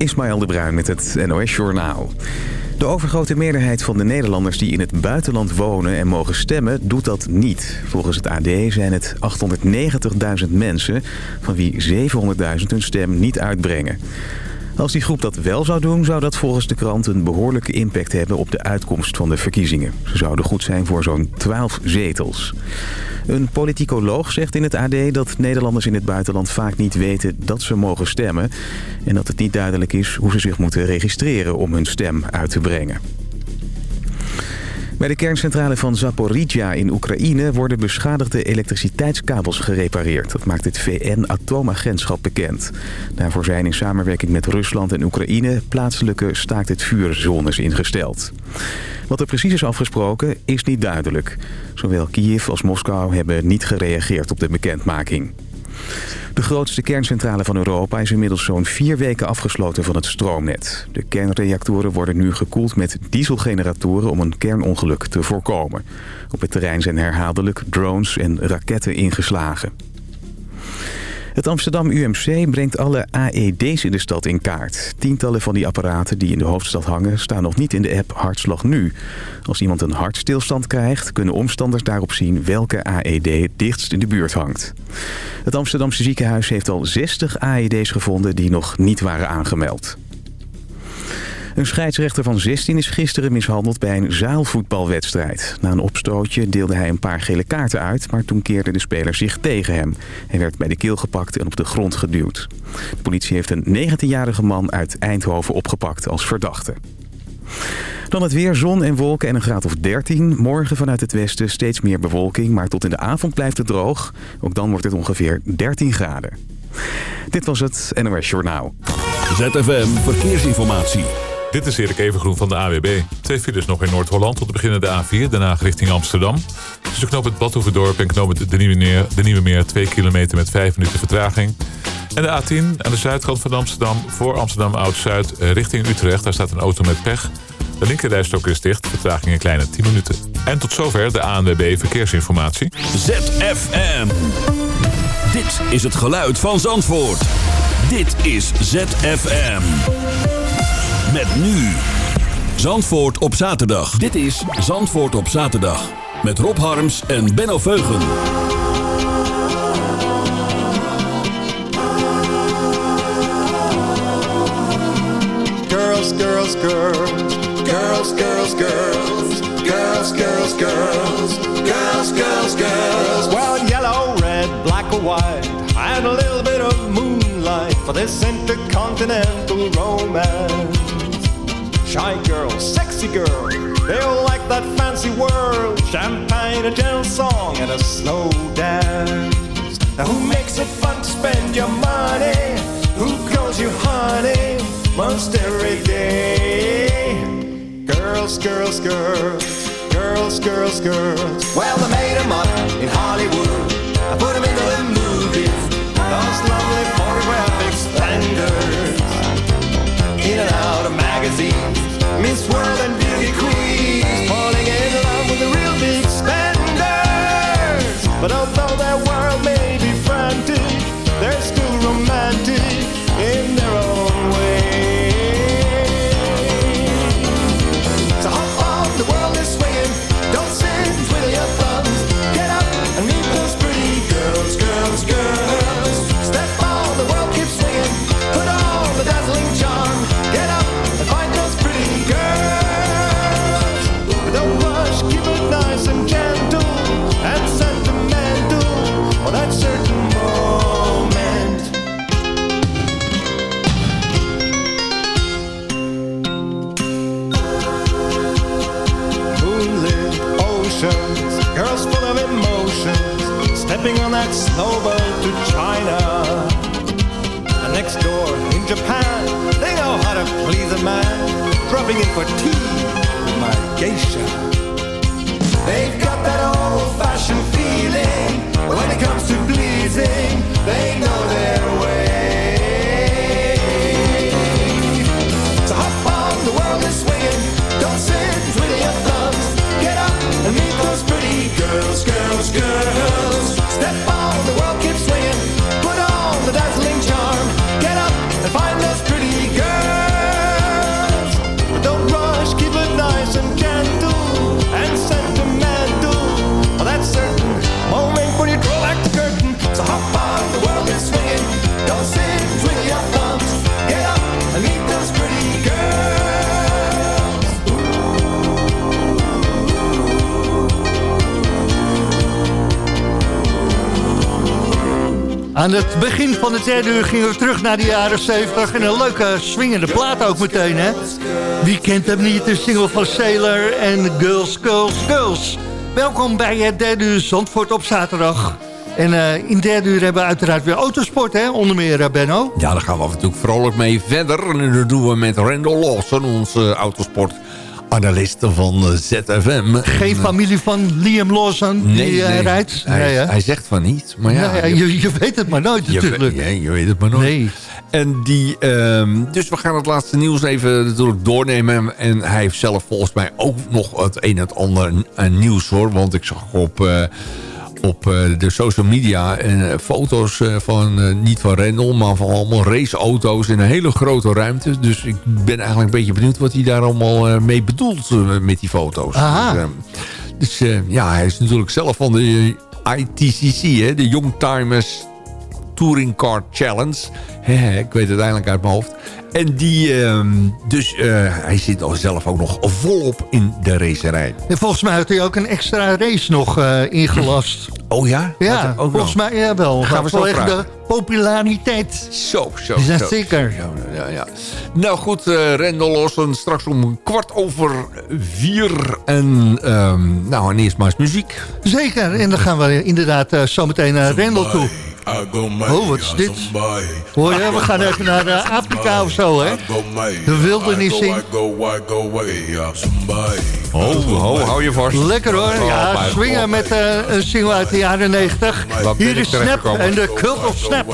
Ismaël de Bruin met het NOS Journaal. De overgrote meerderheid van de Nederlanders die in het buitenland wonen en mogen stemmen, doet dat niet. Volgens het AD zijn het 890.000 mensen, van wie 700.000 hun stem niet uitbrengen. Als die groep dat wel zou doen, zou dat volgens de krant een behoorlijke impact hebben op de uitkomst van de verkiezingen. Ze zouden goed zijn voor zo'n 12 zetels. Een politicoloog zegt in het AD dat Nederlanders in het buitenland vaak niet weten dat ze mogen stemmen. En dat het niet duidelijk is hoe ze zich moeten registreren om hun stem uit te brengen. Bij de kerncentrale van Zaporizhia in Oekraïne worden beschadigde elektriciteitskabels gerepareerd. Dat maakt het VN-atoomagentschap bekend. Daarvoor zijn in samenwerking met Rusland en Oekraïne plaatselijke staakt het vuurzones ingesteld. Wat er precies is afgesproken is niet duidelijk. Zowel Kiev als Moskou hebben niet gereageerd op de bekendmaking. De grootste kerncentrale van Europa is inmiddels zo'n vier weken afgesloten van het stroomnet. De kernreactoren worden nu gekoeld met dieselgeneratoren om een kernongeluk te voorkomen. Op het terrein zijn herhaaldelijk drones en raketten ingeslagen. Het Amsterdam UMC brengt alle AED's in de stad in kaart. Tientallen van die apparaten die in de hoofdstad hangen staan nog niet in de app Hartslag Nu. Als iemand een hartstilstand krijgt, kunnen omstanders daarop zien welke AED dichtst in de buurt hangt. Het Amsterdamse ziekenhuis heeft al 60 AED's gevonden die nog niet waren aangemeld. Een scheidsrechter van 16 is gisteren mishandeld bij een zaalvoetbalwedstrijd. Na een opstootje deelde hij een paar gele kaarten uit, maar toen keerde de speler zich tegen hem. Hij werd bij de keel gepakt en op de grond geduwd. De politie heeft een 19-jarige man uit Eindhoven opgepakt als verdachte. Dan het weer, zon en wolken en een graad of 13. Morgen vanuit het westen steeds meer bewolking, maar tot in de avond blijft het droog. Ook dan wordt het ongeveer 13 graden. Dit was het NOS Journaal. ZFM Verkeersinformatie. Dit is Erik Evengroen van de AWB. Twee files nog in Noord-Holland tot beginnen de A4, daarna richting Amsterdam. Tussen knoop het Badhoevedorp en knoop het de Nieuwe, Meer, de Nieuwe Meer 2 kilometer met 5 minuten vertraging. En de A10 aan de zuidkant van Amsterdam, voor Amsterdam Oud-Zuid richting Utrecht. Daar staat een auto met pech. De linkerrijstok is dicht, vertraging een kleine 10 minuten. En tot zover de ANWB Verkeersinformatie. ZFM. Dit is het geluid van Zandvoort. Dit is ZFM. Met nu. Zandvoort op zaterdag. Dit is Zandvoort op zaterdag. Met Rob Harms en Benno Veugen. Girls, girls, girls. Girls, girls, girls. Girls, girls, girls. Girls, girls, girls. Well, yellow, red, black or white. And a little bit of moonlight for this intercontinental romance. Shy girl, sexy girl, they all like that fancy world. Champagne, a gentle song, and a slow dance. Now who makes it fun to spend your money? Who calls you honey most every day? Girls, girls, girls, girls, girls, girls. Well, made them up in Hollywood. I put van het derde uur gingen we terug naar de jaren 70. En een leuke swingende plaat ook meteen, hè? Wie kent hem niet? De single van Sailor en Girls, Girls, Girls. Welkom bij het derde uur Zandvoort op zaterdag. En uh, in derde uur hebben we uiteraard weer autosport, hè? Onder meer, uh, Benno. Ja, daar gaan we natuurlijk vrolijk mee verder. En dat doen we met Randall Lawson, onze autosport analisten van ZFM. Geen familie van Liam Lawson die nee, nee. rijdt? Hij, nee, hij, zegt van niet, maar ja. Nee, je, je, weet het maar nooit natuurlijk. Je, je, je weet het maar nooit. Nee. En die, um, dus we gaan het laatste nieuws even natuurlijk doornemen. En hij heeft zelf volgens mij ook nog het een en het ander nieuws hoor. Want ik zag op... Uh, op de social media en foto's van, niet van Rendel, maar van allemaal raceauto's in een hele grote ruimte. Dus ik ben eigenlijk een beetje benieuwd wat hij daar allemaal mee bedoelt met die foto's. Aha. Dus, dus ja, hij is natuurlijk zelf van de ITCC, hè, de Youngtimers Touring Car Challenge. ik weet het uiteindelijk uit mijn hoofd. En die, um, dus uh, hij zit zelf ook nog volop in de racerij. En volgens mij had hij ook een extra race nog uh, ingelast. Oh ja? Ja, ook volgens mij ja, wel. Gaan we zo vragen. de populariteit. Zo, zo, Is dat zo. zeker? Ja, ja, ja. Nou goed, uh, Rendel straks om kwart over vier. En um, nou, en eerst maar eens muziek. Zeker, en dan gaan we inderdaad uh, zometeen naar Rendel toe. Oh, wat is dit? Hoor je, we gaan even naar uh, Afrika of zo, hè? De wildernis in. Ho, ho, hou je vast. Lekker hoor, Oh, ja, swingen met uh, een single uit de jaren 90. Waar ben Hier is Snap en de Cult of Snap.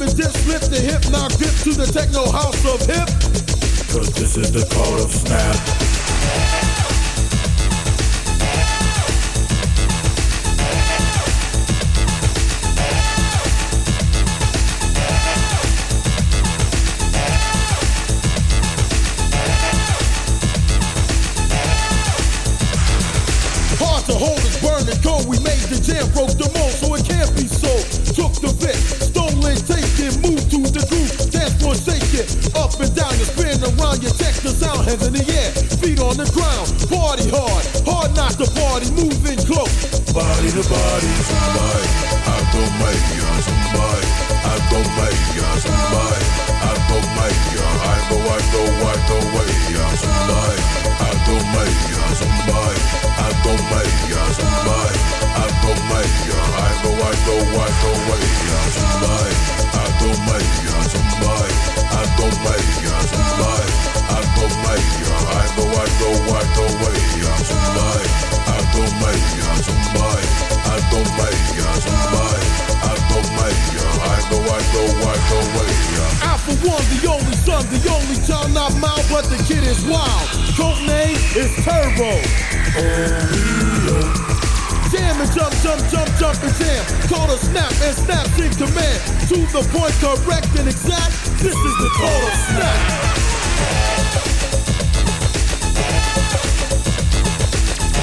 And dip, the hip, now dip to the techno house of hip. Cause this is the call of snap. Go, I go, I go. I for one, the only son, the only child not mine, but the kid is wild. Code name is Turbo. Jam and jump, jump, jump, jump and jam. Call a snap and snap in command. To the point, correct and exact. This is the call of snap.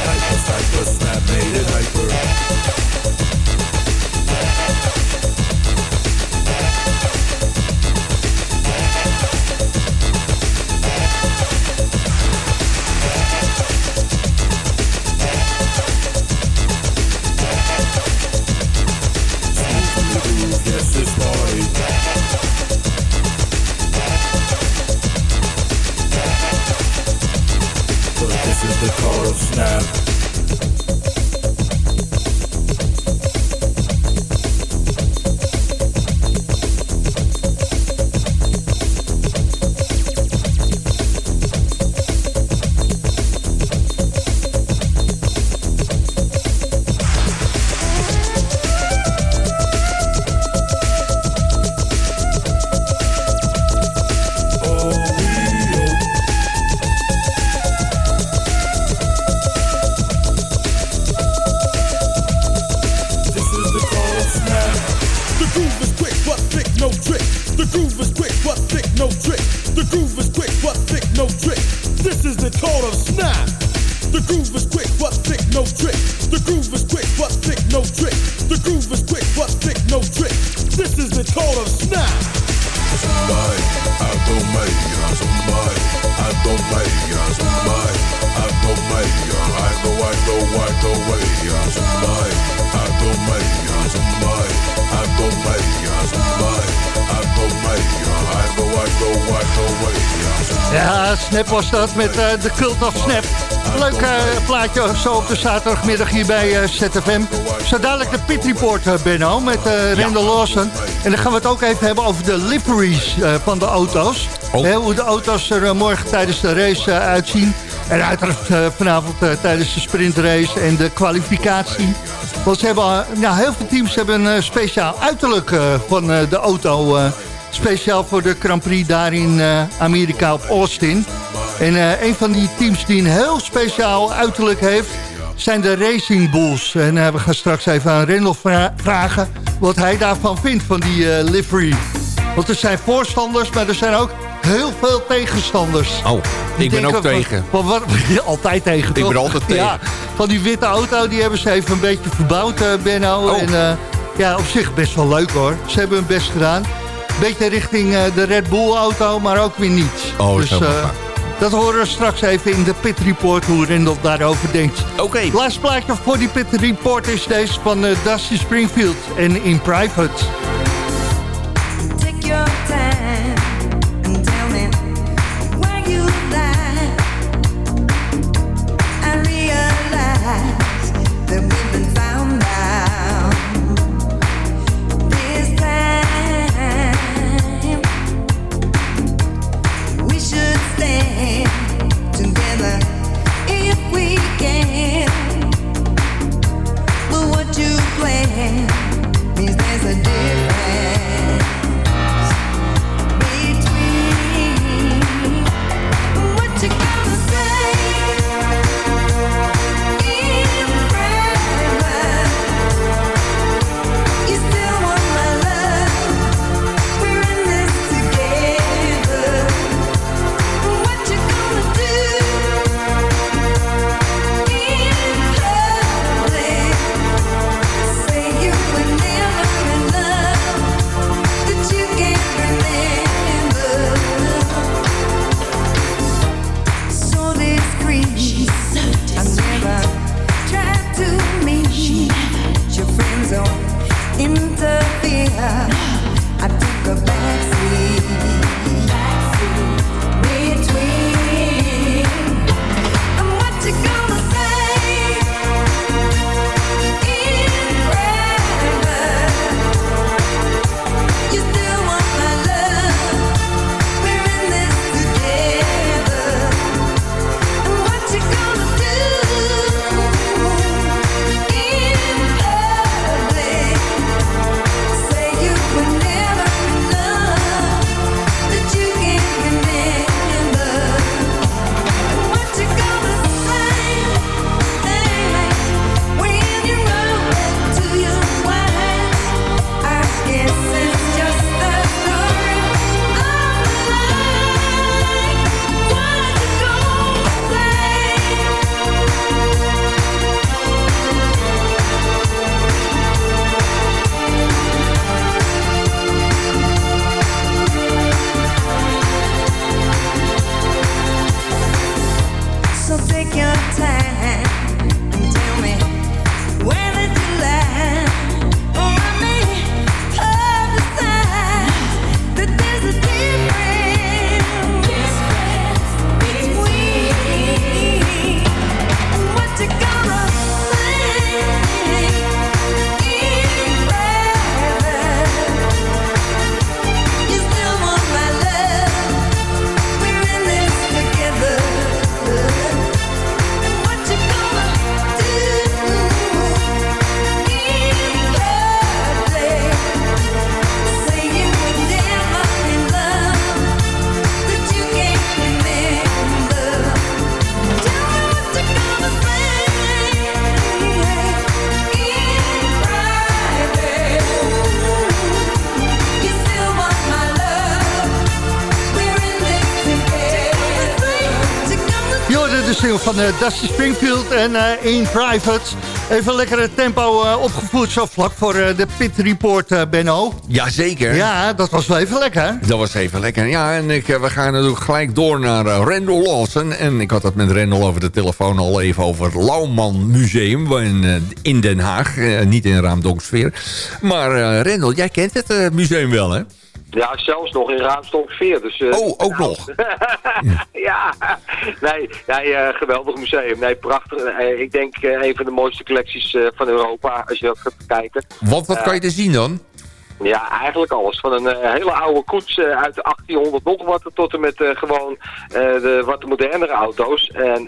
Hyper, hyper, snap, made it hyper. told snap. Zumbai, Adomai, Zumbai, Adomai, Zumbai. Atomaya, I go, I go, I go, way, Zumbai, Atomaya, Zumbai, Atomaya, Zumbai, Atomaya, I go, I go, I go, way, Ja, Snap was dat met uh, de Cult of Snap. Leuk uh, plaatje zo op de zaterdagmiddag hier bij uh, ZFM. Zo dadelijk de Pit Report, Benno, met Randall ja. Lawson. En dan gaan we het ook even hebben over de liveries van de auto's. Oh. He, hoe de auto's er morgen tijdens de race uitzien. En uiteraard vanavond tijdens de sprintrace en de kwalificatie. Want ze hebben, nou, heel veel teams hebben een speciaal uiterlijk van de auto... Speciaal voor de Grand Prix daar in uh, Amerika op Austin. En uh, een van die teams die een heel speciaal uiterlijk heeft... zijn de Racing Bulls. En uh, we gaan straks even aan vra vragen... wat hij daarvan vindt, van die livery. Want er zijn voorstanders, maar er zijn ook heel veel tegenstanders. Oh, ik ben ook tegen. Van, van, wat, altijd tegen, toch? Ik ben altijd tegen. Ja, van die witte auto, die hebben ze even een beetje verbouwd, Benno. Oh. En, ja, op zich best wel leuk, hoor. Ze hebben hun best gedaan beetje richting uh, de Red Bull auto, maar ook weer niet. Oh, dus, uh, dat horen we straks even in de Pit Report hoe Rendel daarover denkt. Oké. Okay. Laatste plaatje voor die Pit Report is deze van uh, Dusty Springfield en In Private. Van uh, Dusty Springfield en uh, In Private. Even lekkere tempo uh, opgevoerd zo vlak voor de Pit Report, Benno. Jazeker. Ja, dat was wel even lekker. Dat was even lekker. Ja, en ik, we gaan natuurlijk gelijk door naar Randall Lawson. En ik had het met Randall over de telefoon al even over het Lauwman Museum in, in Den Haag. niet in Raamdonksfeer. Maar Randall, jij kent het museum wel, hè? Ja, zelfs nog in Raamstonksfeer. Dus, uh, oh, ook nog? ja, nee, nee uh, geweldig museum. Nee, prachtig. Uh, ik denk een van de mooiste collecties van Europa, als je dat gaat kijken. Wat, wat kan je er zien dan? Ja, eigenlijk alles. Van een uh, hele oude koets uh, uit 1800 nog wat tot en met uh, gewoon de wat modernere auto's. En,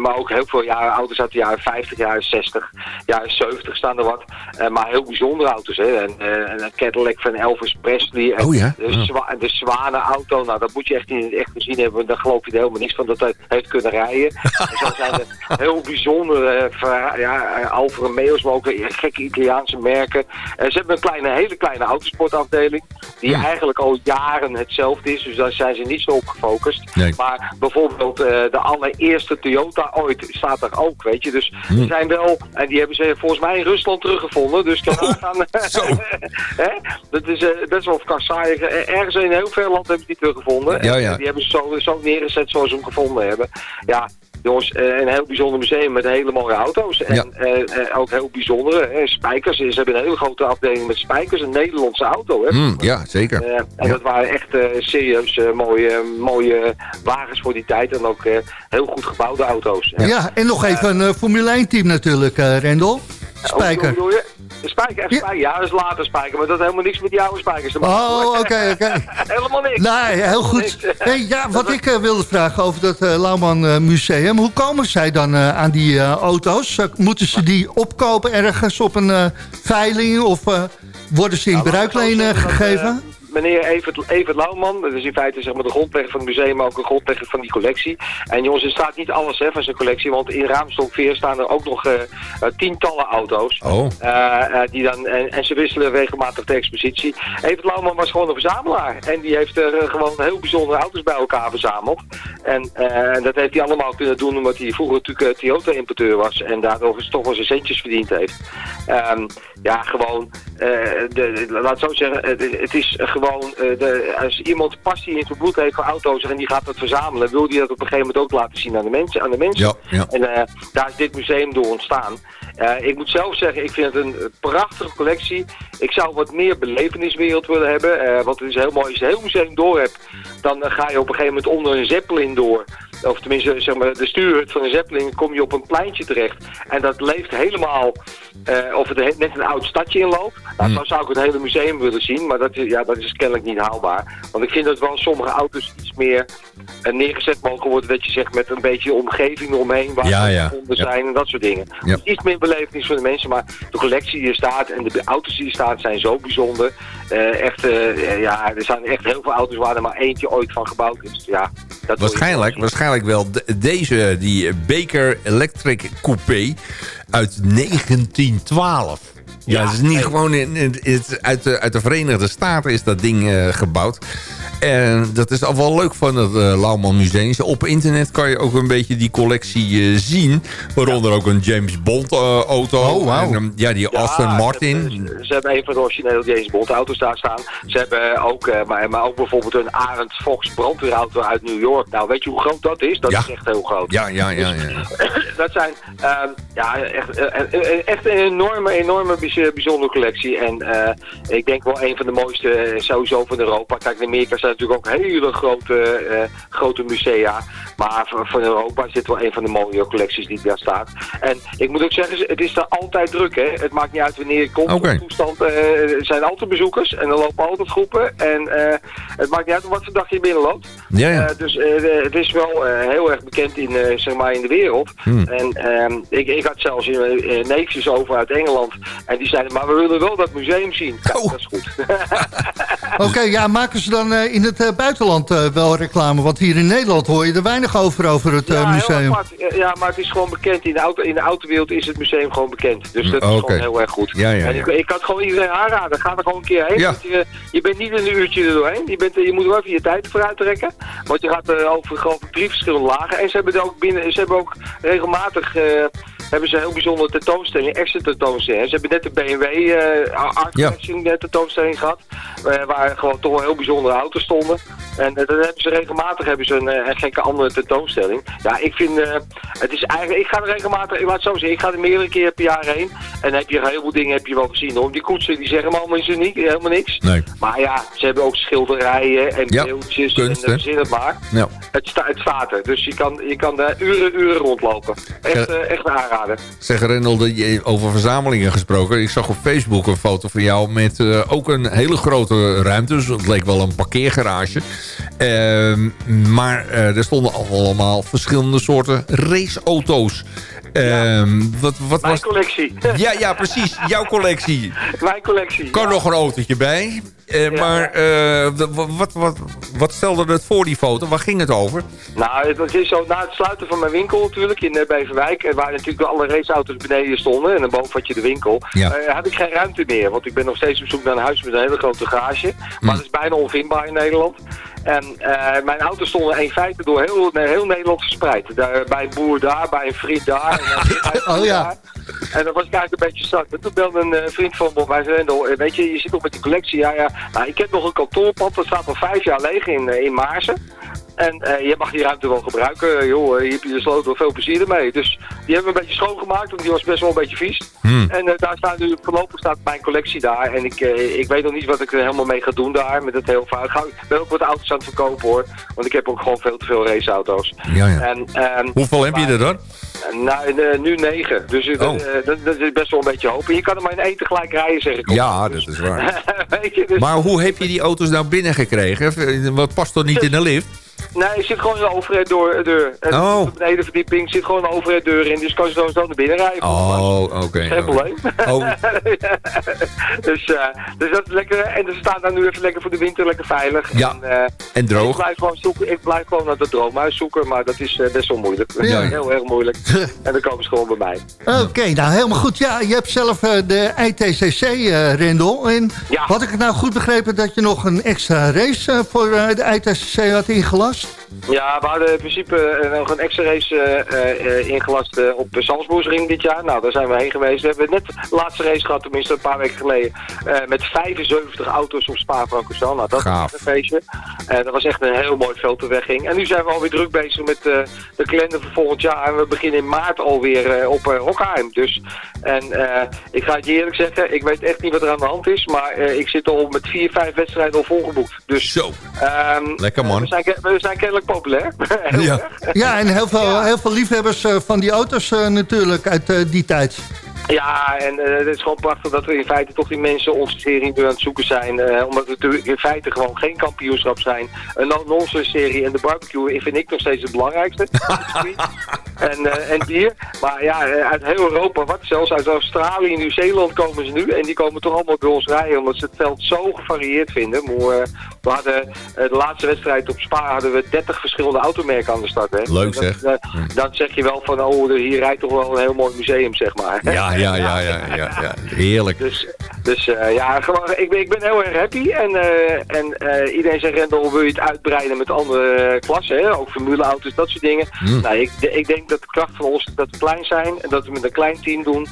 maar ook heel veel jaren, auto's uit de jaren 50, jaren 60, jaren 70 staan er wat. maar heel bijzondere auto's. Hè. En, een Cadillac van Elvis Presley. En oh ja? De, zwa de Zwanen-auto. Nou, dat moet je echt niet echt gezien hebben. Dan geloof je er helemaal niets van dat hij heeft kunnen rijden. en zo zijn er heel bijzondere ja, Alfa Romeo's, maar ook gekke Italiaanse merken. ze hebben een kleine, hele kleine autosportafdeling. Die eigenlijk al jaren hetzelfde is. Dus daar zijn ze niet zo op gefocust. Nee. Maar bijvoorbeeld uh, de allereerste Toyota ooit staat er ook, weet je. Dus Hm. er zijn wel... En die hebben ze volgens mij in Rusland teruggevonden. Dus kan gaan. Zo. Hè? Dat is uh, best wel saai. Ergens in heel veel land hebben ze die teruggevonden. Ja, ja. En die hebben ze zo, zo neergezet zoals ze hem gevonden hebben. Ja, jongens, uh, een heel bijzonder museum met hele mooie auto's. En Ja. uh, uh, ook heel bijzondere hè, spijkers. Ze hebben een hele grote afdeling met spijkers. Een Nederlandse auto. Hè? Hm, ja, zeker. Uh, en Ja. dat waren echt uh, serieus uh, mooie, mooie wagens voor die tijd. En ook uh, heel goed gebouwde auto's. Ja, en nog even een uh, Formule 1 team natuurlijk, uh, Rendel. Spijker. De spijker, echt Ja. spijker. Ja, dat is later spijker. Maar dat heeft helemaal niks met oude spijkers te maken. Oh, oké, oké. helemaal niks. Nee, heel goed. Hey, ja, wat ik eh, wilde vragen over dat eh, Lauwman eh, Museum. Hoe komen zij dan aan die auto's? Moeten ze die opkopen ergens op een veiling? Of worden ze in Nou, bruikleen gegeven? Meneer Evert, Evert Lauwman, dat is in feite zeg maar, de grondlegger van het museum, maar ook een grondlegger van die collectie. En jongens, er staat niet alles hè, van zijn collectie, want in Raamstokveer staan er ook nog eh, eh, tientallen auto's. Oh. Eh, die dan, en, en ze wisselen regelmatig de expositie. Evert Lauwman was gewoon een verzamelaar. En die heeft er gewoon heel bijzondere auto's bij elkaar verzameld. En dat heeft hij allemaal kunnen doen omdat hij vroeger natuurlijk Toyota-importeur was. En daardoor is toch wel zijn centjes verdiend heeft. Ehm, ja, gewoon, de, de- laat het zo zeggen, het, het is gewoon, eh, de, als iemand passie in zijn bloed heeft voor auto's en die gaat dat verzamelen, wil die dat op een gegeven moment ook laten zien aan de mensen. Aan de mensen. Ja, ja. En eh, daar is dit museum door ontstaan. Eh, ik moet zelf zeggen, ik vind het een prachtige collectie. Ik zou wat meer beleveniswereld willen hebben. want het is heel mooi, als je het hele museum door hebt, dan ga je op een gegeven moment onder een zeppelin door. Of tenminste, zeg maar, de stuurhut van een zeppelin, kom je op een pleintje terecht. En dat leeft helemaal, eh, of het he- net een oud stadje inloopt. Nou. Dan zou ik het hele museum willen zien, maar dat is, ja, dat is kennelijk niet haalbaar. Want ik vind dat wel sommige auto's iets meer eh, neergezet mogen worden. Dat je zegt met een beetje omgeving eromheen, waar Ja, ze ja. Ja. zijn en dat soort dingen. Dus iets meer belevenis voor de mensen, maar de collectie die er staat en de auto's die er staan zijn zo bijzonder. Eh, echt, ja, er zijn echt heel veel auto's waar er maar eentje ooit van gebouwd is. Ja, dat Waarschijnlijk, wel wel de- deze, die Baker Electric Coupé uit 1912. Ja, Ja, het is niet nee. gewoon in, in- het, uit, de, uit de Verenigde Staten is dat ding eh, gebouwd. En dat is al wel leuk van het uh, Lauwman Museum. Op internet kan je ook een beetje die collectie eh, zien. Waaronder ook een James Bond eh, auto. Oh, wauw. En, um, ja, die Ja, Aston ze Martin. hebben- Ze, hebben een van de originele James Bond auto's daar staan. Ze hebben ook, eh, maar, maar ook bijvoorbeeld een Arend Fox brandweerauto uit New York. Nou, weet je hoe groot dat is? Dat Ja. is echt heel groot. Ja, ja, ja. ja. dat zijn ehm, ja, echt, echt een enorme, enorme bijz- bijzondere collectie. En eh, ik denk wel een van de mooiste eh, sowieso van Europa. Kijk, in Amerika zijn natuurlijk ook hele grote, eh, grote musea. Maar van, van Europa is dit wel een van de mooie collecties die daar staat. En ik moet ook zeggen, het is daar altijd druk. Hè? Het maakt niet uit wanneer je komt. De toestand, eh, er zijn altijd bezoekers en er lopen altijd groepen. En eh, het maakt niet uit wat voor dag je binnenloopt. Ja, ja. Eh, dus eh, het is wel eh, heel erg bekend in, eh, zeg maar in de wereld. Hmm. En ehm, ik, ik had zelfs eh, eh, neefjes over uit Engeland. En die zeiden, maar we willen wel dat museum zien. Kijk, Oh. dat is goed. Oké, ja, maken ze dan eh, in het eh, buitenland eh, wel reclame? Want hier in Nederland hoor je er weinig over, over het eh, ja, museum. apart. Ja, maar het is gewoon bekend. In de, auto, in de autowereld is het museum gewoon bekend. Dus dat is gewoon heel erg goed. Ja, ja, en ja. ik, ik had gewoon iedereen aanraden. Ga er gewoon een keer heen. Je, je bent niet in een uurtje er doorheen. Je bent je moet wel even je tijd vooruit trekken. Want je gaat over ik drie verschillende lagen. En ze hebben er ook binnen, ze hebben ook regelmatig eh, hebben ze een heel bijzondere tentoonstelling, extra tentoonstelling. Ze hebben net de BMW eh Art Ja. Collection eh, tentoonstelling gehad. eh, waar gewoon toch wel heel bijzondere auto's stonden. En dan hebben ze regelmatig hebben ze een, een gekke andere tentoonstelling. Ja, ik vind, het is eigenlijk, ik ga er regelmatig, ik laat het zo zeggen, ik ga er meerdere keren per jaar heen. En dan heb je een heleboel dingen heb je wel gezien hoor. Die koetsen die zeggen me allemaal is uniek, helemaal niks. Nee. Maar ja, ze hebben ook schilderijen en Ja, beeldjes kunst, en uh, zin het maar. Ja. Het, sta, het staat er, dus je kan, je kan daar uren, uren rondlopen. Echt, Ja. echt aanraden. Zeg Rendel, over verzameligen gesproken. Ik zag op Facebook een foto van jou met eh, ook een hele grote ruimte. Dus het leek wel een parkeergarage. Ehm, maar eh, er stonden allemaal verschillende soorten raceauto's. Ehm, wat, wat Mijn was... collectie. Ja, ja, precies. Jouw collectie. Mijn collectie. Kan ja. nog een autootje bij. Eh, Maar eh, wat, wat, wat, stelde het voor die foto? Waar ging het over? Nou, het, is zo, na het sluiten van mijn winkel natuurlijk in uh, Beverwijk, eh, waar natuurlijk alle raceauto's beneden stonden en dan boven had je de winkel, Ja. eh, had ik geen ruimte meer. Want ik ben nog steeds op zoek naar een huis met een hele grote garage. Maar Hm. dat is bijna onvindbaar in Nederland. En eh, mijn auto's stonden in feite door heel, heel Nederland verspreid. Daar, bij een boer daar, bij een vriend daar. En, Oh ja. daar. En dan was ik eigenlijk een beetje zat. En toen belde een eh, vriend van me bij Rendel. eh, Weet je, je zit nog met die collectie. Ja, ja. Nou, ik heb nog een kantoorpand. Dat staat al vijf jaar leeg in, eh, in Maarsen. En je mag die ruimte wel gebruiken. Joh, hier heb je de sleutel veel plezier ermee. Dus die hebben we een beetje schoongemaakt. Want die was best wel een beetje vies. Hmm. En daar staat nu voorlopig staat mijn collectie daar. En ik, ik weet nog niet wat ik er helemaal mee ga doen daar. Met het heel vaak. Ik ben ook wat auto's aan het verkopen hoor. Want ik heb ook gewoon veel te veel raceauto's. Ja, ja. En, ehm, Hoeveel heb je er dan? Nou, eh, nu negen. Dus eh, Oh. dat, eh, dat, is best wel een beetje hoop. En je kan er maar in één tegelijk rijden, zeg ik. Ja, dat is waar. Weet je, dus, Maar hoe heb je die auto's nou binnengekregen? Wat past toch niet in de lift? Nee, er zit gewoon een overheaddeur. deur. En Oh. Op de benedenverdieping zit gewoon een overheaddeur in. Dus kan je zo zo naar binnen rijden. Oh, oké. Geen probleem. Oh. dus, eh, dus dat is lekker. En ze staan daar nu even lekker voor de winter lekker veilig. Ja. En, eh, En Ik droog? blijf gewoon zoeken. Ik blijf gewoon naar het droomhuis zoeken, maar dat is eh, best wel moeilijk. Ja. heel erg moeilijk. en dan komen ze gewoon bij mij. Oké, nou helemaal goed. Ja, je hebt zelf eh, de ITCC, eh Rendel. En Ja. had ik het nou goed begrepen dat je nog een extra race eh, voor eh, de ITCC had ingelast? Ja, we hadden in principe eh, nog een extra race eh, eh, ingelast op de dit jaar. Nou, daar zijn we heen geweest. We hebben net de laatste race gehad, tenminste een paar weken geleden, met 75 auto's op Spa-Francorchamps. Nou, dat Gaaf. was een feestje. Dat was echt een heel mooi veld. En nu zijn we alweer druk bezig met de kalender voor volgend jaar. En we beginnen in maart alweer op Rockheim. Dus, en ik ga het je eerlijk zeggen, ik weet echt niet wat er aan de hand is. Maar ik zit al met vier, vijf wedstrijden al volgeboekt. Dus Zo. ehm, Lekker, man. We zijn, we zijn kennelijk populair. Ja. Ja, en heel veel, heel veel liefhebbers eh, van die auto's eh, natuurlijk uit eh, die tijd. Ja, en eh, het is gewoon prachtig dat we in feite toch die mensen onze serie nu aan het zoeken zijn. eh, omdat we natuurlijk in feite gewoon geen kampioenschap zijn. Een no-nonsense serie en de barbecue vind ik nog steeds het belangrijkste. en, eh, en bier. Maar ja, uit heel Europa, wat zelfs uit Australië en Nieuw-Zeeland komen ze nu. En die komen toch allemaal bij ons rijden, omdat ze het veld zo gevarieerd vinden. Maar, we hadden de laatste wedstrijd op Spa hadden we 30 verschillende automerken aan de start. Hè. Leuk, zeg. eh, Dan zeg je wel van, oh, hier rijdt toch wel een heel mooi museum, zeg maar. Ja, ja, ja, ja, ja, ja. Heerlijk. Dus, dus eh, ja, gewoon, ik, ben, ik ben heel erg happy. En, eh, en eh, iedereen zegt, Rendel, wil je het uitbreiden met andere klassen? Hè? Ook formuleauto's, dat soort dingen. Mm. Nou, ik, ik denk dat de kracht van ons dat we klein zijn. En dat we met een klein team doen.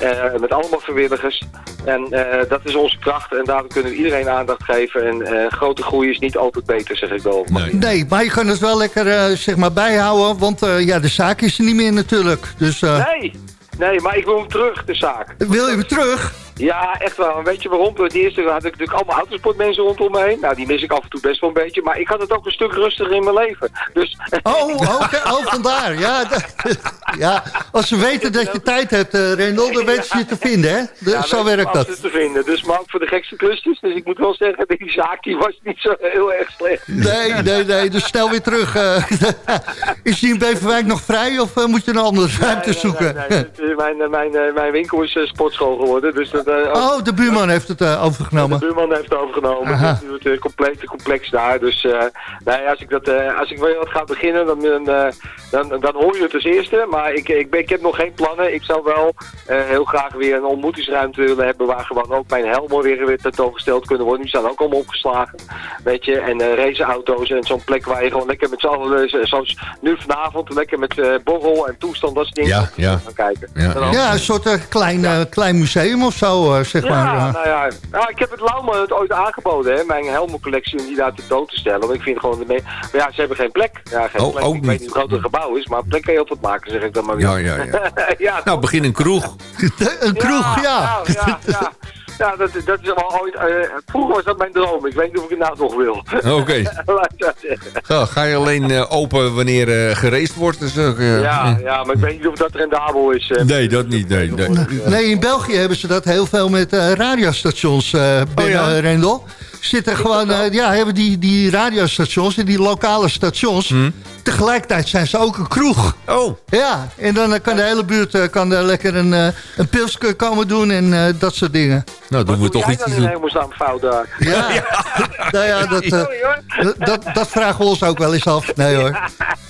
eh, met allemaal vrijwilligers. En eh, dat is onze kracht. En daarom kunnen we iedereen aandacht geven. En eh, grote groei is niet altijd beter, zeg ik wel. Nee. Nee, maar je kan het wel lekker eh, zeg maar bijhouden, want eh, ja, de zaak is er niet meer natuurlijk. Dus eh, Nee, nee, maar ik wil hem terug, de zaak. wil je weer terug? Ja, echt wel. Weet je waarom? Het eerste had ik natuurlijk allemaal autosportmensen rondom me heen. Nou, die mis ik af en toe best wel een beetje. Maar ik had het ook een stuk rustiger in mijn leven. Dus Oh, oké, oh vandaar. Ja, ja, als ze weten dat je tijd hebt, eh Rendel, dan weten ze je te vinden, hè? De- ja, zo werkt dat. te vinden. Dus maar ook voor de gekste klusjes. Dus ik moet wel zeggen, die zaak die was niet zo heel erg slecht. Nee, nee, nee, dus snel weer terug. eh. is die in Beverwijk nog vrij of eh, moet je een andere ruimte Nee, nee, zoeken? nee, nee. Het, Mijn, mijn, mijn winkel is sportschool geworden. Dus dat Oh, de buurman heeft het eh, overgenomen. De buurman heeft het overgenomen. Aha. Het uh, complete complex daar. Dus eh, nee, als ik, dat, eh, als ik weer wat ga beginnen, dan, dan, eh, dan, dan hoor je het als eerste. Maar ik, ik, ben, ik heb nog geen plannen. Ik zou wel eh, heel graag weer een ontmoetingsruimte willen hebben... waar gewoon ook mijn helmen weer, weer tentoongesteld kunnen worden. Die staan ook allemaal opgeslagen. Weet je, en eh, raceauto's en zo'n plek waar je gewoon lekker met z'n allen... eh, zoals nu vanavond, lekker met eh, borrel en toestand, dat soort dingen. Ja, ja. Gaan kijken. Ja. Ja, een soort eh, klein, eh, klein museum of zo, eh, zeg ja, maar. eh. nou ja. Nou, ik heb het Laume het ooit aangeboden, hè, mijn helmencollectie, om die daar tentoon te stellen. Want ik vind gewoon, de me- maar ja, ze hebben geen plek. Ja, geen Oh, plek. ook ik weet niet. hoe groot het gebouw is, maar plek kan je altijd maken, zeg ik dan maar weer. Ja, ja, ja. ja, Nou, begin een kroeg. een kroeg, ja. Ja, ja, dat, dat is al ooit... eh, vroeger was dat mijn droom. Ik weet niet of ik het nou nog wil. Oké. Zo, Ga je alleen eh, open wanneer eh geraced wordt? Dus, eh, ja, ja, maar ik weet niet of dat rendabel is. eh. Nee, dat niet. Nee, nee. Nee, in België hebben ze dat heel veel met eh, radiostations, eh Ben Oh ja? Rendel. Zitten gewoon, eh, ja, hebben die, die radiostations en die lokale stations. Hm? Tegelijkertijd zijn ze ook een kroeg. Oh, Ja, en dan eh, kan de hele buurt eh, kan daar lekker een, een pilsje komen doen en eh, dat soort dingen. nou doen we toch te in doen. hemelsnaam fout daar? Ja, nou ja, dat, eh, dat, dat vragen we ons ook wel eens af. Nee hoor.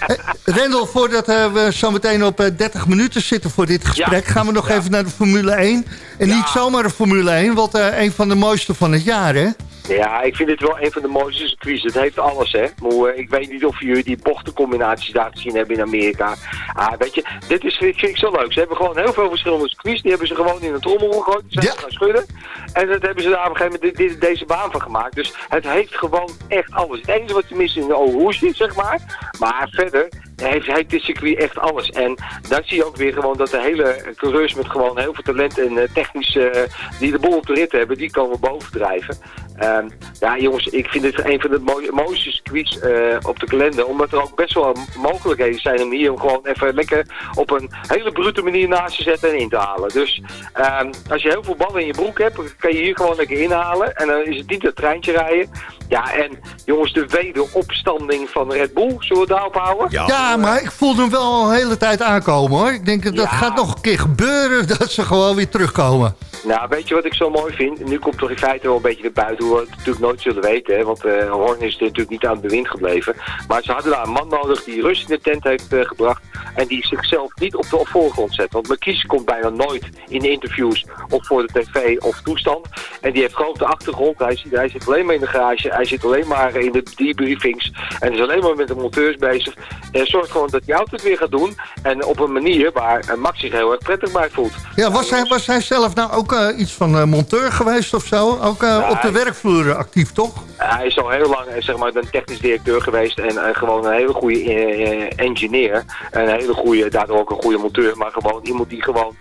Rendel, voordat we zo meteen op eh, 30 minuten zitten voor dit gesprek... Ja. gaan we nog Ja. even naar de Formule 1. En niet zomaar de Formule 1, want eh, een van de mooiste van het jaar, hè? Ja, ik vind dit wel een van de mooiste circuits. Het heeft alles, hè. Maar, eh, ik weet niet of jullie die bochtencombinaties daar gezien hebben in Amerika. Ah, weet je, dit is, vind ik zo leuk. Ze hebben gewoon heel veel verschillende circuits. Die hebben ze gewoon in een trommel gegooid. Die zijn Ja. ze gaan schudden. En dat hebben ze daar op een gegeven moment deze baan van gemaakt. Dus het heeft gewoon echt alles. Het enige wat je mist is in de Oost is, zeg maar. Maar verder heeft, heeft dit circuit echt alles. En daar zie je ook weer gewoon dat de hele coureurs met gewoon heel veel talent en eh, technisch eh, die de boel op de rit hebben, die komen bovendrijven. Ehm, ja, jongens, ik vind dit een van de mooie, mooiste circuits eh, op de kalender. Omdat er ook best wel mogelijkheden zijn om hier gewoon even lekker op een hele brute manier naast te zetten en in te halen. Dus ehm, als je heel veel ballen in je broek hebt, kan je hier gewoon lekker inhalen. En dan is het niet dat treintje rijden. Ja, en jongens, de wederopstanding van Red Bull, zullen we daarop houden? Ja, maar ik voelde hem wel al een hele tijd aankomen, hoor. Ik denk dat dat Ja. gaat nog een keer gebeuren, dat ze gewoon weer terugkomen. Nou, weet je wat ik zo mooi vind? Nu komt toch in feite wel een beetje naar buiten, we natuurlijk nooit zullen weten. Hè? Want eh Horn is natuurlijk niet aan het bewind gebleven. Maar ze hadden daar een man nodig die rust in de tent heeft eh, gebracht. En die zichzelf niet op de voorgrond zet. Want McKies komt bijna nooit in de interviews of voor de tv of toestand. En die heeft gewoon op de achtergrond. Hij zit, hij zit alleen maar in de garage. Hij zit alleen maar in de debriefings. En is alleen maar met de monteurs bezig. En zorgt gewoon dat die auto het weer gaat doen. En op een manier waar eh, Max zich heel erg prettig bij voelt. Ja, was hij, was hij zelf nou ook iets van monteur geweest of zo? Ook op de hij- eh, actief, toch? Hij is al heel lang eh, zeg maar, een technisch directeur geweest en eh, gewoon een hele goede engineer. En een hele goede, daardoor ook een goede monteur, maar gewoon iemand die gewoon...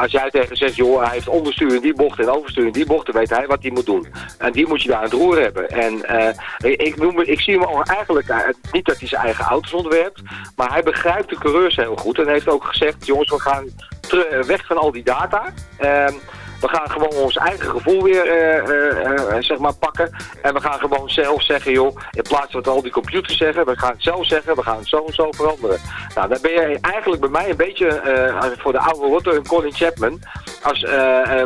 als jij tegen zegt, joh, hij heeft onderstuur in die bocht en overstuur in die bocht, dan weet hij wat hij moet doen. En die moet je daar aan het roer hebben. En ik, noem, ik zie hem al eigenlijk, niet dat hij zijn eigen auto's ontwerpt, maar hij begrijpt de coureurs heel goed. En heeft ook gezegd, jongens, we gaan weg van al die data. We gaan gewoon ons eigen gevoel weer eh, eh, eh, zeg maar pakken. En we gaan gewoon zelf zeggen, joh, in plaats van wat al die computers zeggen, we gaan het zelf zeggen, we gaan het zo en zo veranderen. Nou, dan ben je eigenlijk bij mij een beetje voor de oude rotte een Colin Chapman. Als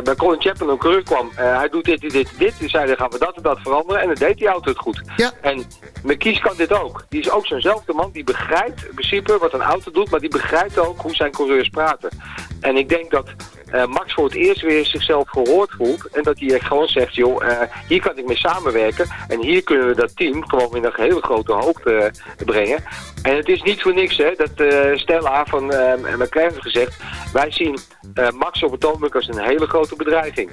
bij Colin Chapman een coureur kwam, hij doet dit, dit, dit, dit, dus zei dan gaan we dat en dat veranderen. En dan deed die auto het goed. Ja. En McKies kan dit ook. Die is ook zo'nzelfde man, die begrijpt in principe wat een auto doet, maar die begrijpt ook hoe zijn coureurs praten. En ik denk dat eh, Max voor het eerst weer zichzelf gehoord voelt. En dat hij gewoon zegt, joh, eh, hier kan ik mee samenwerken. En hier kunnen we dat team gewoon in een hele grote hoogte eh, brengen. En het is niet voor niks, hè, dat Stella van uh, McLaren heeft gezegd. Wij zien Max op het ogenblik als een hele grote bedreiging.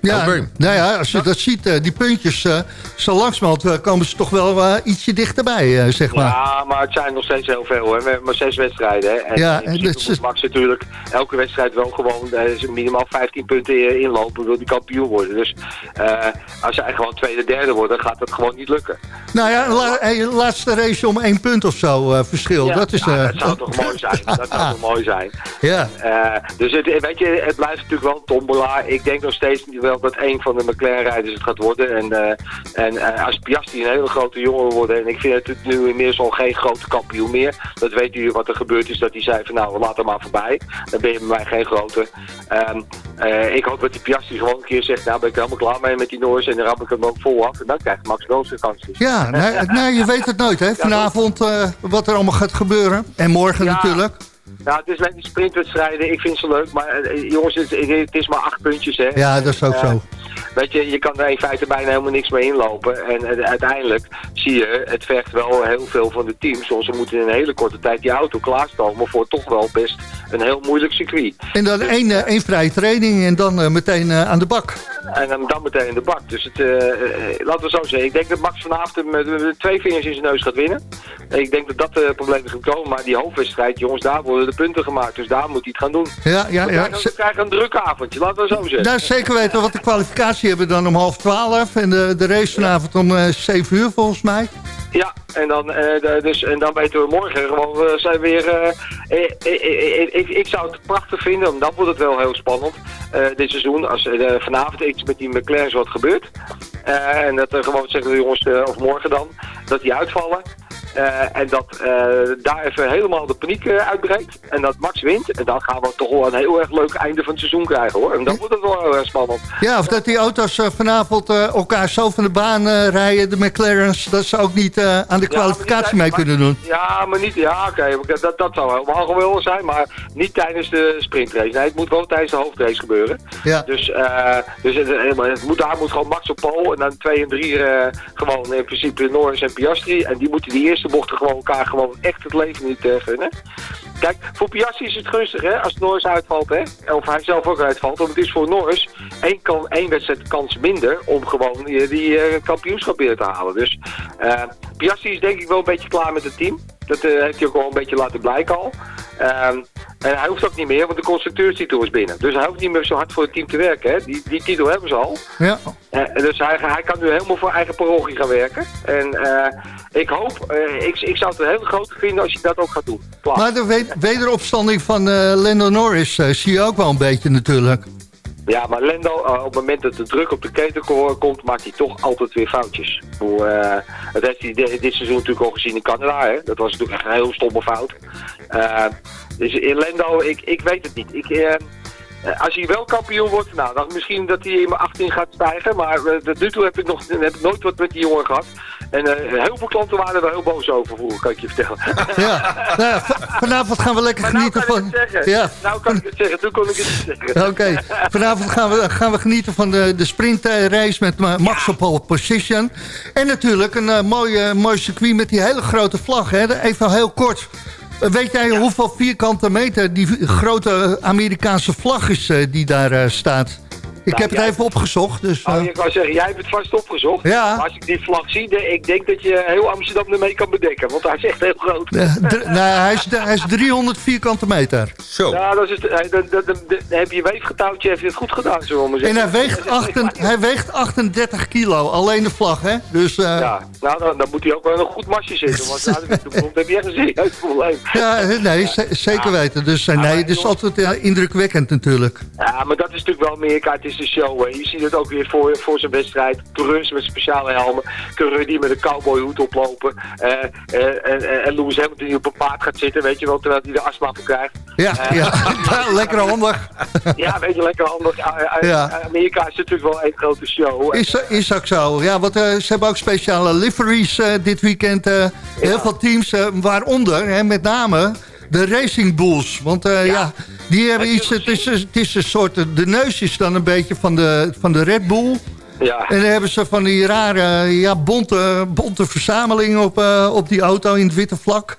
Ja, nou ja, als je dat ziet, eh, die puntjes, eh, zo langzamerhand eh, komen ze toch wel eh, ietsje dichterbij, eh, zeg maar. Ja, maar het zijn nog steeds heel veel. Hè. We hebben maar zes wedstrijden. Hè. En Ja, dat is- Max natuurlijk elke wedstrijd wel gewoon minimaal 15 punten inlopen. Wil die kampioen worden. Dus eh, als hij gewoon tweede, derde wordt, dan gaat dat gewoon niet lukken. Nou ja, la, laatste race om één punt of zo eh, verschil. Ja, dat is... ja, eh, dat zou toch mooi zijn. Dat zou toch mooi zijn. ja. Eh, dus het, weet je, het blijft natuurlijk wel een tombola. Ik denk nog steeds niet wel dat een van de McLaren-rijders het gaat worden. En, eh, en eh, als Piastri een hele grote jongen wil worden... en ik vind het nu inmiddels al geen grote kampioen meer. Dat weten jullie wat er gebeurd is. Dat hij zei van nou, laat hem maar voorbij. Dan ben je bij mij geen grote. Ehm, Eh, ik hoop dat die Piastri gewoon een keer zegt, nou ben ik helemaal klaar mee met die Norris en dan rap ik hem ook vol af. En dan krijgt Max wel zijn kansjes. Ja, nee, nee, je weet het nooit, hè. Vanavond wat er allemaal gaat gebeuren. En morgen Ja. natuurlijk. Ja, het is net die sprintwedstrijden, ik vind ze leuk, maar eh, jongens, het, het is maar acht puntjes, hè. Ja, dat is ook zo. Weet je, je kan er in feite bijna helemaal niks mee inlopen. En, eh, uiteindelijk zie je, het vergt wel heel veel van de teams. Ze moeten in een hele korte tijd die auto klaarstomen voor toch wel best een heel moeilijk circuit. En dan één, eh, één vrije training en dan eh, meteen aan de bak. En dan, dan meteen in de bak. Dus het, laten we zo zeggen. Ik denk dat Max vanavond hem met, met twee vingers in zijn neus gaat winnen. En ik denk dat dat het probleem is gekomen. Maar die hoofdwedstrijd, jongens, daar worden de punten gemaakt. Dus daar moet hij het gaan doen. Ja, ja, we, ja. krijgen, we krijgen een druk avondje, laten we zo zeggen. Nou, zeker weten, want de kwalificatie hebben we dan om half twaalf. En de, de race vanavond om eh, zeven uur volgens mij. Ja, en dan, eh, dus, en dan weten we morgen gewoon, eh, zijn weer... eh, eh, ik, ik zou het prachtig vinden, want dan wordt het wel heel spannend dit seizoen. Als vanavond iets met die McLaren's wat gebeurt. En dat gewoon zeggen jongens, of morgen dan, dat die uitvallen. Eh, en dat eh, daar even helemaal de paniek eh, uitbreekt. En dat Max wint. En dan gaan we toch wel een heel erg leuk einde van het seizoen krijgen hoor. En dan wordt het wel heel erg spannend. Ja, of dat die auto's vanavond elkaar zo van de baan rijden, de McLaren's, dat ze ook niet aan de kwalificatie mee kunnen doen. Ja, maar niet. Ja, oké. dat, dat zou helemaal geweldig zijn. Maar niet tijdens de sprintrace. Nee, het moet wel tijdens de hoofdrace gebeuren. Ja. Dus, dus het, moet, daar moet gewoon Max op pol. En dan twee en drie eh, gewoon in principe Norris en Piastri. En die moeten die eerste bochten gewoon elkaar gewoon echt het leven niet eh, gunnen. Kijk, voor Piastri is het gunstig hè, als Norris uitvalt. Hè, of hij zelf ook uitvalt. Want het is voor Norris één, kan, één wedstrijd kans minder om gewoon die, die eh, kampioenschap binnen te halen. Dus eh, Piastri is denk ik wel een beetje klaar met het team. Dat eh, heeft hij ook wel een beetje laten blijken al. Ehm, en hij hoeft ook niet meer, want de constructeurstitel is binnen. Dus hij hoeft niet meer zo hard voor het team te werken. Hè. Die, die titel hebben ze al. Ja. Eh, dus hij, hij kan nu helemaal voor eigen parochie gaan werken. En eh, ik hoop, ik, ik zou het een hele grote vinden als je dat ook gaat doen. Klaar. Maar de we- wederopstanding van Lando Norris zie je ook wel een beetje natuurlijk. Ja, maar Lendo, eh, op het moment dat de druk op de keten ko- komt, maakt hij toch altijd weer foutjes. Ik bedoel, eh, dat heeft hij di- dit seizoen natuurlijk al gezien in Canada. Hè? Dat was natuurlijk echt een heel stomme fout. Eh, dus in Lendo, ik, ik weet het niet. Ik, als hij wel kampioen wordt, nou, dan misschien dat hij in mijn 18 gaat stijgen. Maar eh, tot nu toe heb ik, nog, heb ik nooit wat met die jongen gehad. En eh, heel veel klanten waren er wel heel boos over, vroeger, kan ik je vertellen. Ja, nou ja, vanavond gaan we lekker nou genieten van... Ja, Nou kan ik het zeggen, toen kon ik het zeggen. Oké, vanavond gaan we, gaan we genieten van de, de sprintrace met Ma- Max op pole position. En natuurlijk een eh, mooi, eh, mooi circuit met die hele grote vlag. Hè. Even heel kort. Eh, Weet jij hoeveel vierkante meter die grote Amerikaanse vlag is eh, die daar eh, staat? Ik Nou, heb het jij- even opgezocht. Dus, Oh, ik wou zeggen, jij hebt het vast opgezocht. Ja. Maar als ik die vlag zie, de- ik denk dat je heel Amsterdam ermee kan bedekken. Want hij is echt heel groot. nou, hij, is, hij is 300 vierkante meter. Zo. Ja, dat is het, eh, heb je weefgetouwtje, heeft je het goed gedaan, zullen we maar En zeggen. hij weegt, achten- hij weegt 38 kilo, alleen de vlag, hè? Dus, eh, Ja, nou dan, dan moet hij ook wel een goed masje zitten. Want dan heb je echt een serieus probleem. Ja, nee, zeker weten. Dus nee, het is altijd ja, indrukwekkend natuurlijk. Ja, maar dat is natuurlijk wel Amerika. Het is de show. Hè. Je ziet het ook weer voor, voor zijn wedstrijd. Coureurs met speciale helmen. Die met een cowboyhoed oplopen. Eh, eh, en, en, en Lewis Hamilton die op een paard gaat zitten. Weet je wel, terwijl hij de astma voor krijgt. Ja, Eh, ja, lekker handig. Ja, weet je, lekker handig. Ja. Amerika is natuurlijk wel een grote show. Is, is ook zo. Ja, want ze hebben ook speciale liveries dit weekend. Heel veel teams, waaronder hè, met name de Racing Bulls. Want eh, ja. die hebben iets, het is, het is een soort, de neus is dan een beetje van de, van de Red Bull. Ja. En dan hebben ze van die rare, ja, bonte, bonte verzameling op, eh, op die auto in het witte vlak.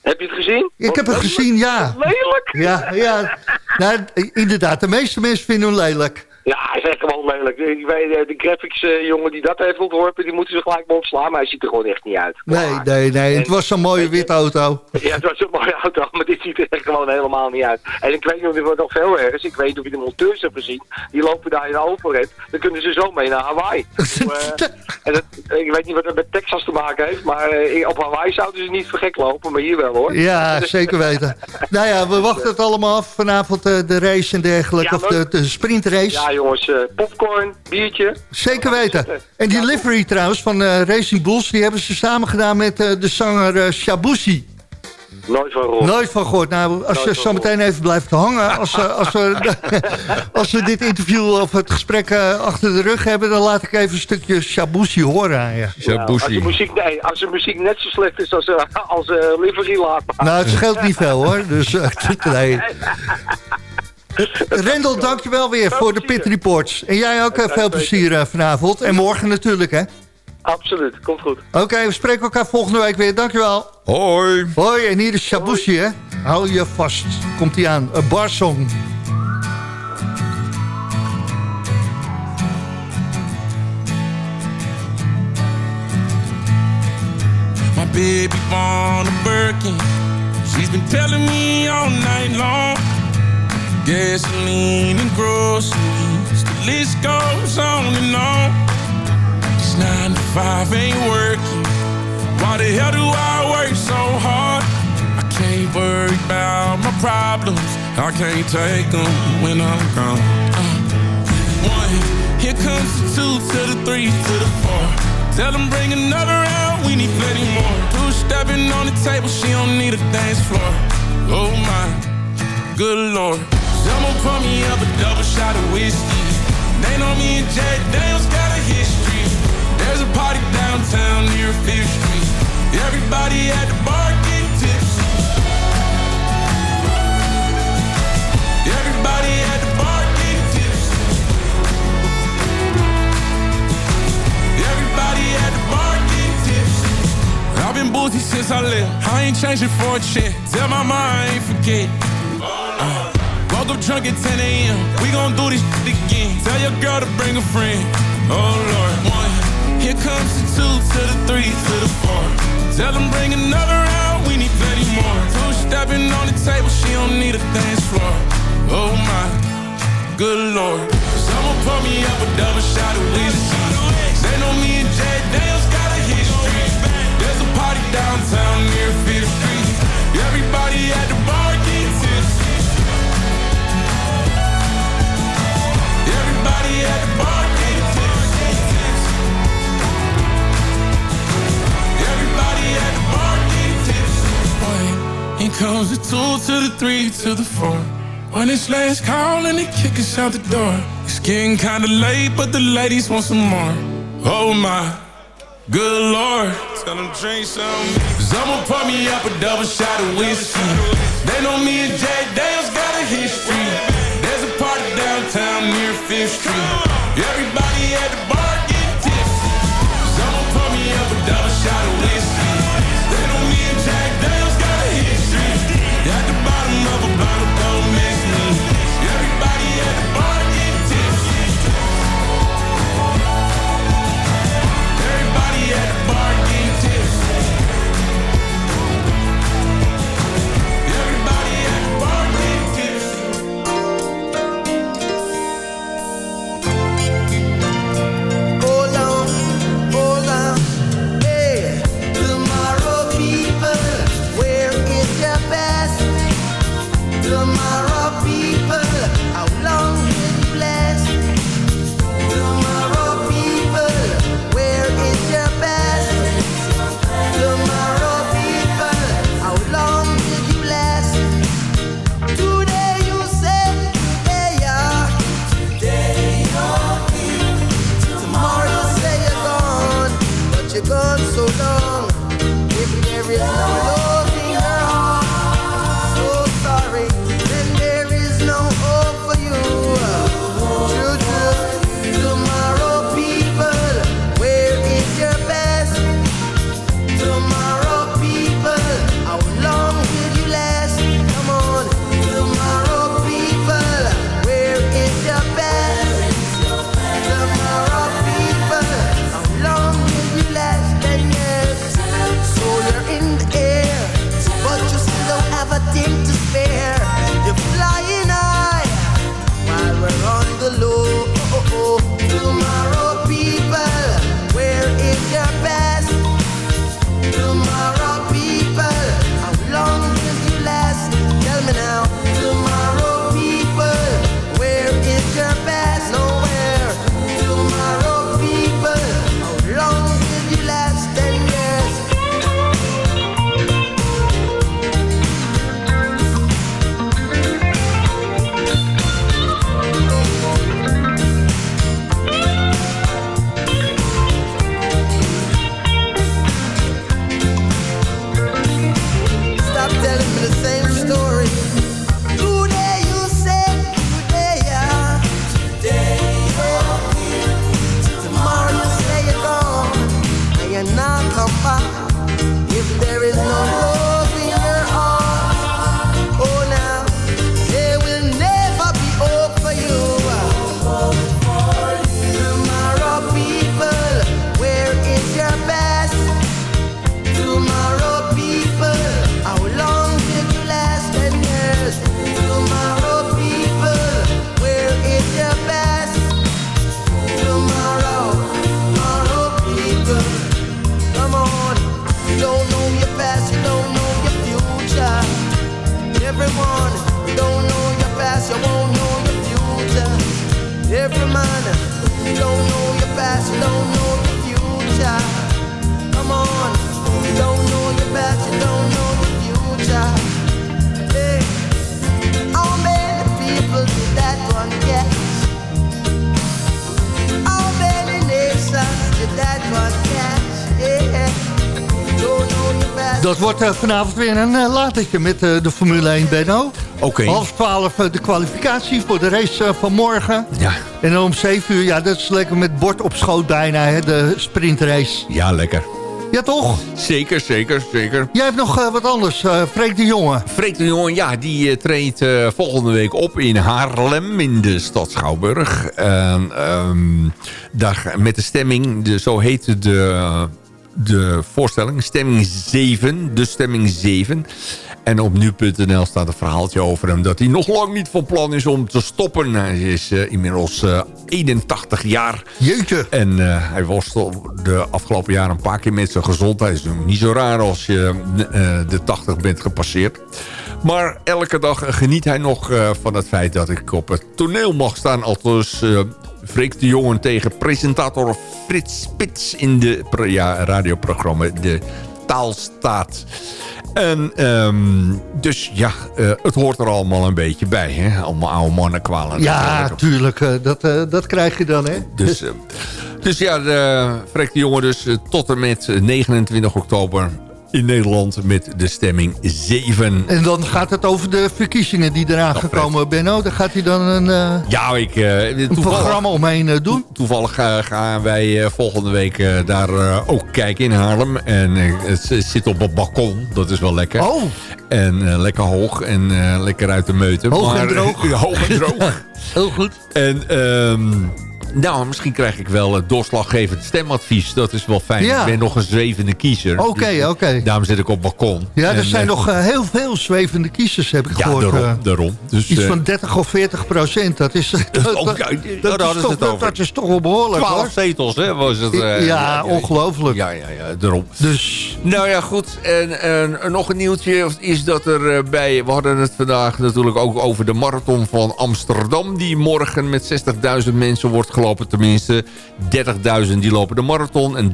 Heb je het gezien? Ik heb het gezien, ja. Lelijk! Ja, ja. Nou, inderdaad, de meeste mensen vinden hem lelijk. Ja, hij is echt gewoon lelijk. De graphics eh, jongen die dat heeft ontworpen, die moeten ze gelijk maar ontslaan. Maar hij ziet er gewoon echt niet uit. Nee, Maar- nee, nee. Het was zo'n mooie witte auto. Ja, het was een mooie auto, maar dit ziet er echt gewoon helemaal niet uit. En ik weet nog, nog veel ergens, ik weet niet of je de monteurs hebt gezien, die lopen daar in een overheid, dan kunnen ze zo mee naar Hawaii. Eh, en dat, ik weet niet wat dat met Texas te maken heeft, maar eh, op Hawaii zouden ze niet voor gek lopen, maar hier wel hoor. Ja, zeker weten. Nou ja, we wachten het allemaal af. Vanavond de race en dergelijke. Ja, of de, de sprintrace. Ja jongens, eh, popcorn, biertje. Zeker weten. En die livery trouwens van eh, Racing Bulls... die hebben ze samen gedaan met eh, de zanger Shabushi. Nooit van gehoord. Nooit van gehoord. Nou, als je zo meteen even blijft hangen... als, we- als, we, als we dit interview of het gesprek achter de rug hebben... dan laat ik even een stukje Shabushi horen aan je. Nou, als, de muziek, nee, als de muziek net zo slecht is als, als uh, Livery laat maken. Nou, het scheelt niet veel hoor. Dus eh, nee. Rendel, dankjewel weer voor de Pit Reports. En jij ook eh, veel plezier eh, vanavond. En morgen natuurlijk, hè? Absoluut, komt goed. Oké, we spreken elkaar volgende week weer. Dankjewel. Hoi. Hoi, en hier is Shabushi, hè? Hou je vast. Komt hij aan. Een barsong. My baby born a Birkin. She's been telling me all night long. Gasoline and groceries. The list goes on and on. This nine to five ain't working. Why the hell do I work so hard? I can't worry about my problems. I can't take them when I'm gone. Uh, one, here comes the two to the three to the four. Tell them bring another round, we need plenty more. Two stepping on the table, she don't need a dance floor. Oh my, good lord. Someone pour me up a double shot of whiskey. They know me and Jack Daniels got a history. There's a party downtown near Fifth Street. Everybody at the bar getting tipsy. Everybody at the bar getting tipsy. Everybody at the bar getting tipsy. I've been boozy since I left. I ain't changing for a check. Tell my mind I ain't forget. Uh, woke up drunk at 10 a.m. We gon' do this shit again. Tell your girl to bring a friend. Oh Lord, one. Here comes the two to the three to the four. Tell them bring another round. We need plenty more. Two stepping on the table. She don't need a dance floor. Oh my, good lord. Someone pour me up a double shot of whiskey. They know me and Jay Daniels got a history. There's a party downtown near Fifth Street. Everybody at the bar comes the two to the three to the four. When it's last call and they kick us out the door. It's getting kinda late, but the ladies want some more. Oh my, good lord. Tell them drink some. Someone pour me up a double shot of whiskey. They know me and Jack Daniels got a history. Fifth Street. Everybody at the bar getting tipsy. Someone pour me up a double shot of whiskey. Dat wordt eh, vanavond weer een uh, latertje met eh, de Formule 1, Benno. Oké. Half twaalf eh, de kwalificatie voor de race eh, van morgen. Ja. En dan om 7 uur, ja, dat is lekker met bord op schoot bijna, hè, de sprintrace. Ja, lekker. Ja, toch? Zeker, zeker, zeker. Jij hebt nog eh, wat anders, eh Freek de Jonge. Freek de Jonge, ja, die eh, treedt eh, volgende week op in Haarlem in de stad Schouwburg. En, ehm, daar, met de stemming, de, zo heette de, de voorstelling, stemming 7, de stemming 7. En op nu.nl staat een verhaaltje over hem... dat hij nog lang niet van plan is om te stoppen. Hij is eh, inmiddels eh, 81 jaar. Jeetje. En eh, hij worstelde de afgelopen jaren een paar keer met zijn gezondheid. Het is natuurlijk niet zo raar als je eh, de 80 bent gepasseerd. Maar elke dag geniet hij nog eh, van het feit dat ik op het toneel mag staan. Althans, eh Freek de Jongen tegen presentator Frits Spits... in de ja, radioprogramma De Taalstaat. En ehm, dus ja, eh, het hoort er allemaal een beetje bij. Hè? Allemaal oude mannenkwalen. Ja, tuurlijk. eh, dat, eh, dat krijg je dan, hè? Dus, dus ja, de, Freek de Jonge dus tot en met eh, 29 oktober in Nederland met de stemming 7. En dan gaat het over de verkiezingen die eraan gekomen, Benno. Daar gaat hij dan een, eh, Ja, ik, eh, een programma omheen eh, doen. toevallig gaan wij volgende week daar ook kijken in Haarlem. En het zit op een balkon, dat is wel lekker. Oh, En lekker hoog en lekker uit de meute. Hoog en droog. Hoog en droog. heel goed. En ehm, nou, misschien krijg ik wel het doorslaggevend stemadvies. Dat is wel fijn. Ja. Ik ben nog een zwevende kiezer. Oké, Dus oké. Daarom zit ik op het balkon. Ja, er En, zijn eh, nog eh, heel veel zwevende kiezers, heb ik Ja, gehoord. daarom. eh. daarom. Dus, Iets eh, van 30 of 40 procent. Dat is, dat, oh, ja, is toch, dat, is toch wel behoorlijk, 12 hoor. zetels, hè, was het. eh, ja, ongelooflijk. Ja, ja, ja, daarom. Dus, Nou ja, goed. En, en, nog een nieuwtje is dat er eh, bij... We hadden het vandaag natuurlijk ook over de marathon van Amsterdam... die morgen met 60.000 mensen wordt gelopen. Tenminste, 30.000 die lopen de marathon... en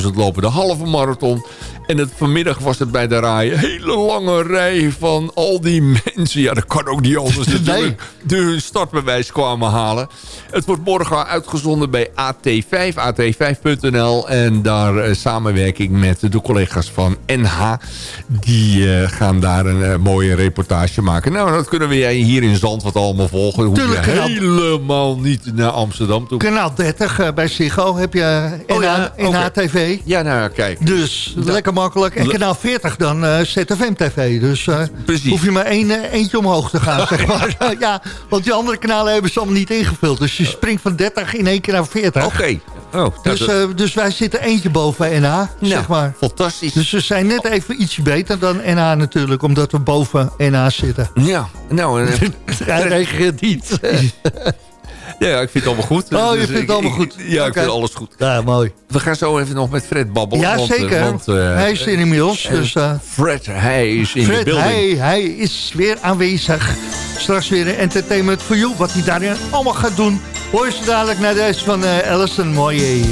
30.000 lopen de halve marathon. En het, vanmiddag was het bij de rij een hele lange rij van al die mensen. Ja, dat kan ook niet anders natuurlijk. Die hun startbewijs kwamen halen. Het wordt morgen uitgezonden bij AT5, at5.nl. En daar eh, samenwerking met de collega's van NH. Die eh, gaan daar een eh, mooie reportage maken. Nou, dat kunnen we jij hier in Zandvoort allemaal volgen. Je kanaal- helemaal niet naar Amsterdam kanaal 30 eh, bij Ziggo heb je NH, Oh ja, oké. NH-TV. Ja, nou ja, kijk. Dus lekker makkelijk. En kanaal 40 dan eh, ZFM TV. Dus eh, Precies. hoef je maar één, eentje omhoog te gaan, zeg maar. ja, want die andere kanalen hebben ze allemaal niet ingevuld. Dus je springt van 30 in één keer naar 40. Oké. Oh, Dus, dus wij zitten eentje boven NH, nou, zeg maar. fantastisch. Dus we zijn net even ietsje beter dan NH natuurlijk, omdat we boven NH zitten. ja, nou... eh, Hij reageert niet. Ja, ik vind het allemaal goed. Oh, je Dus vindt het ik- allemaal ik- goed. Ja, ik vind alles goed. Ja, mooi. We gaan zo even nog met Fred babbelen. Ja, want, eh, zeker. want, eh, hij is er inmiddels. Dus, eh, Fred, hij is in de Fred, building. hij, hij is weer aanwezig. Straks weer een entertainment for you. Wat hij daarin allemaal gaat doen. Hoor je zo dadelijk naar deze van eh Alison Moyer.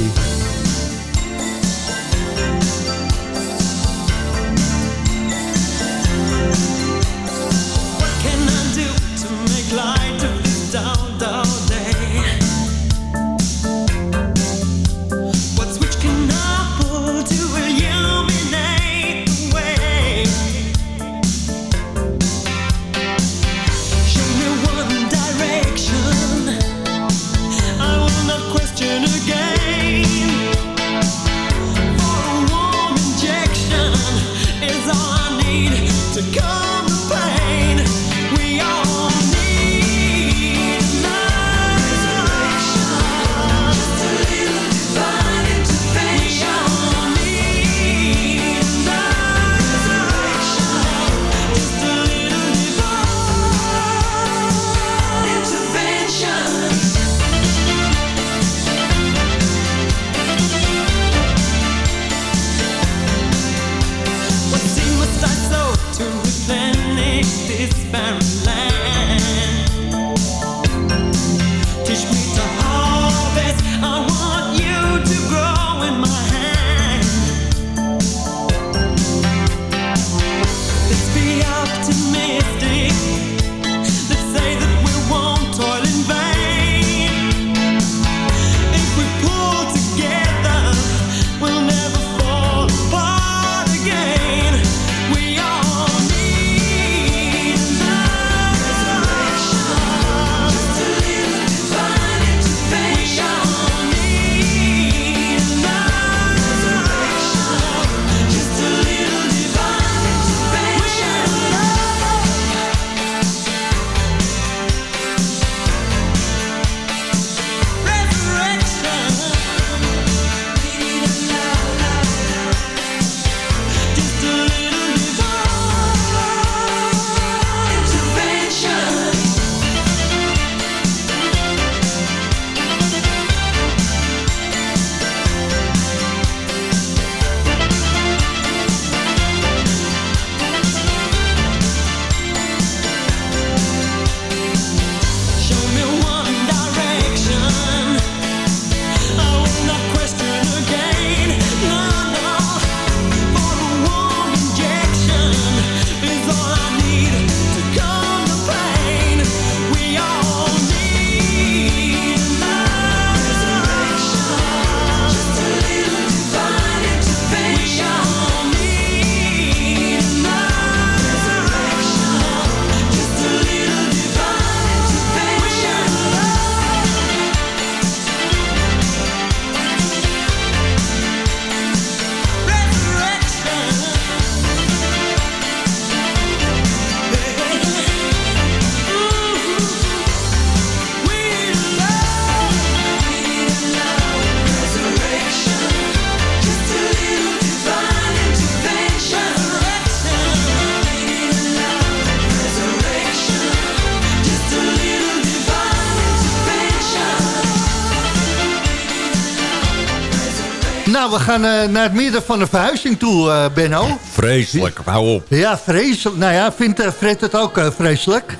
Nou, we gaan eh, naar het midden van de verhuizing toe, eh, Benno. Vreselijk, hou op. Ja, vreselijk. Nou ja, vindt eh, Fred het ook vreselijk?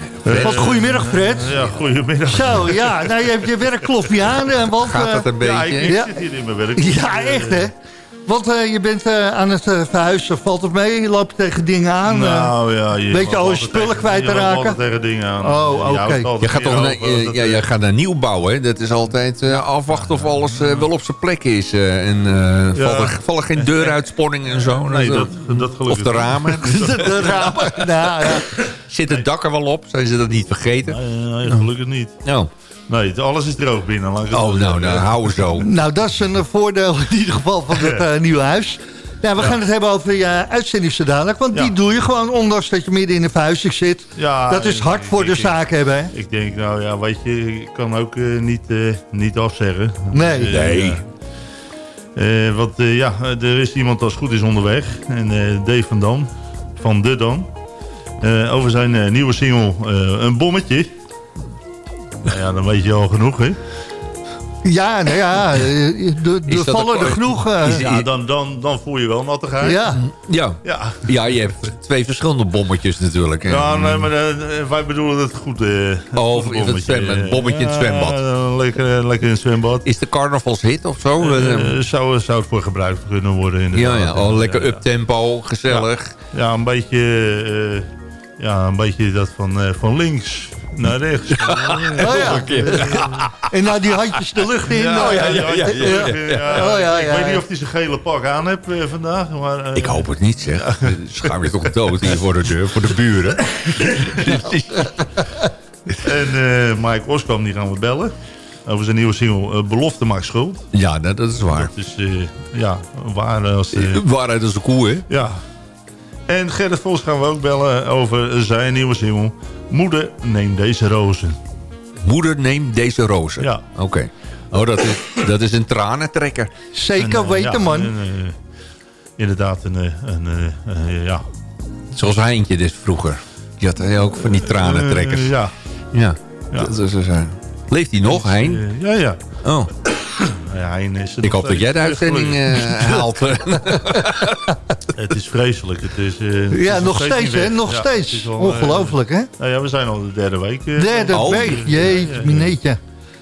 Goedemiddag, Fred. Ja, goedemiddag. Zo, ja. Nou, je hebt je werkkloffie aan. En want, Gaat het een Ja, beetje? ik, ik Ja. zit hier in mijn werk. Ja, echt hè? Want eh, je bent eh, aan het eh, verhuizen. Valt het mee? Je loopt tegen dingen aan? Nou ja, je Weet je loopt al je spullen tegen- kwijt te je loopt raken? altijd tegen dingen aan. Oh, Je oké. Je gaat, toch naar, je, ja, je gaat naar nieuw bouwen. hè? Dat is altijd eh, afwachten of alles wel op zijn plek is. eh, en eh Ja. vallen, vallen geen deuruitspanningen en zo. Nee, Dat, dat, dat of gelukkig de ramen. de ramen. Nou, ja. Zit het dak er wel op? Zijn ze dat niet vergeten? Nee, nee, gelukkig niet. Oh, Nee, alles is droog binnen. het oh nou, nou, hou zo. Nou, dat is een eh, voordeel in ieder geval van het eh, nieuwe huis. Ja, we gaan het hebben over je uitzending zo dadelijk. Want Ja. die doe je gewoon, ondanks dat je midden in de verhuizing zit. Ja, dat is hard ik- voor de ik- zaak hebben, hè? Ik denk, nou ja, weet je, ik kan ook eh, niet, eh, niet afzeggen. Nee. Dus, Nee. ja. Eh, want eh, ja, er is iemand als goed is onderweg. En eh, Dave van Dam, van De Dam. eh, over zijn eh, nieuwe single eh, Een Bommetje. Nou ja, dan weet je al genoeg, hè? Ja, nou ja, eh, er dat vallen er genoeg. eh, is- Ja, dan, dan, dan voel je wel nattigheid. ja. Ja. Ja. ja, je hebt twee verschillende bommetjes natuurlijk. Ja, nee, maar eh, wij bedoelen het goed. eh, Oh, het zwembad, eh. bommetje in het zwembad. Ja, lekker, eh, lekker in het zwembad. Is de carnavalshit of zo? Eh, Eh, zou, zou het voor gebruikt kunnen worden ja, inderdaad. ja, oh, lekker Ja, ja. uptempo, gezellig. Ja, een beetje, eh, ja, een beetje dat van, eh, van links naar rechts. Oh ja. En nou die handjes de lucht in. Ja, oh, ja, ja, ja, ja, ja, ja. Oh, ja, Ik weet niet of hij zijn gele pak aan heeft eh, vandaag. Maar, eh, Ik hoop het niet, zeg. Schaam je toch dood hier voor de deur, voor de buren. En eh, Mike Oskam, die gaan we bellen. Over zijn nieuwe single Belofte maakt schuld. Ja, dat, dat is waar. Dat is, eh, ja, waar als... Waarheid is de koe, hè? Ja. En Gerrit Vos gaan we ook bellen over zijn nieuwe single. Moeder, neem deze rozen. Moeder, neem deze rozen. Ja. Oké. Oh, dat is, dat is een tranentrekker. Zeker En, eh, weten, ja, man. en, eh, inderdaad, een, eh, een, ja. Zoals Heintje dus vroeger. Die had hij ook van die tranentrekkers. Ja. Ja. Ja. Dat is, eh, Leeft hij nog, Hein? Ja, ja. Oh, ja, is er ik hoop dat jij de uitzending eh, haalt. Het is vreselijk. Het is, eh, het Ja, is nog steeds, hè? Nog Ja, steeds. het is wel, eh, Ongelooflijk, hè? Nou ja, we zijn al de derde week. eh, Derde oh. week. Jeetje, mineetje.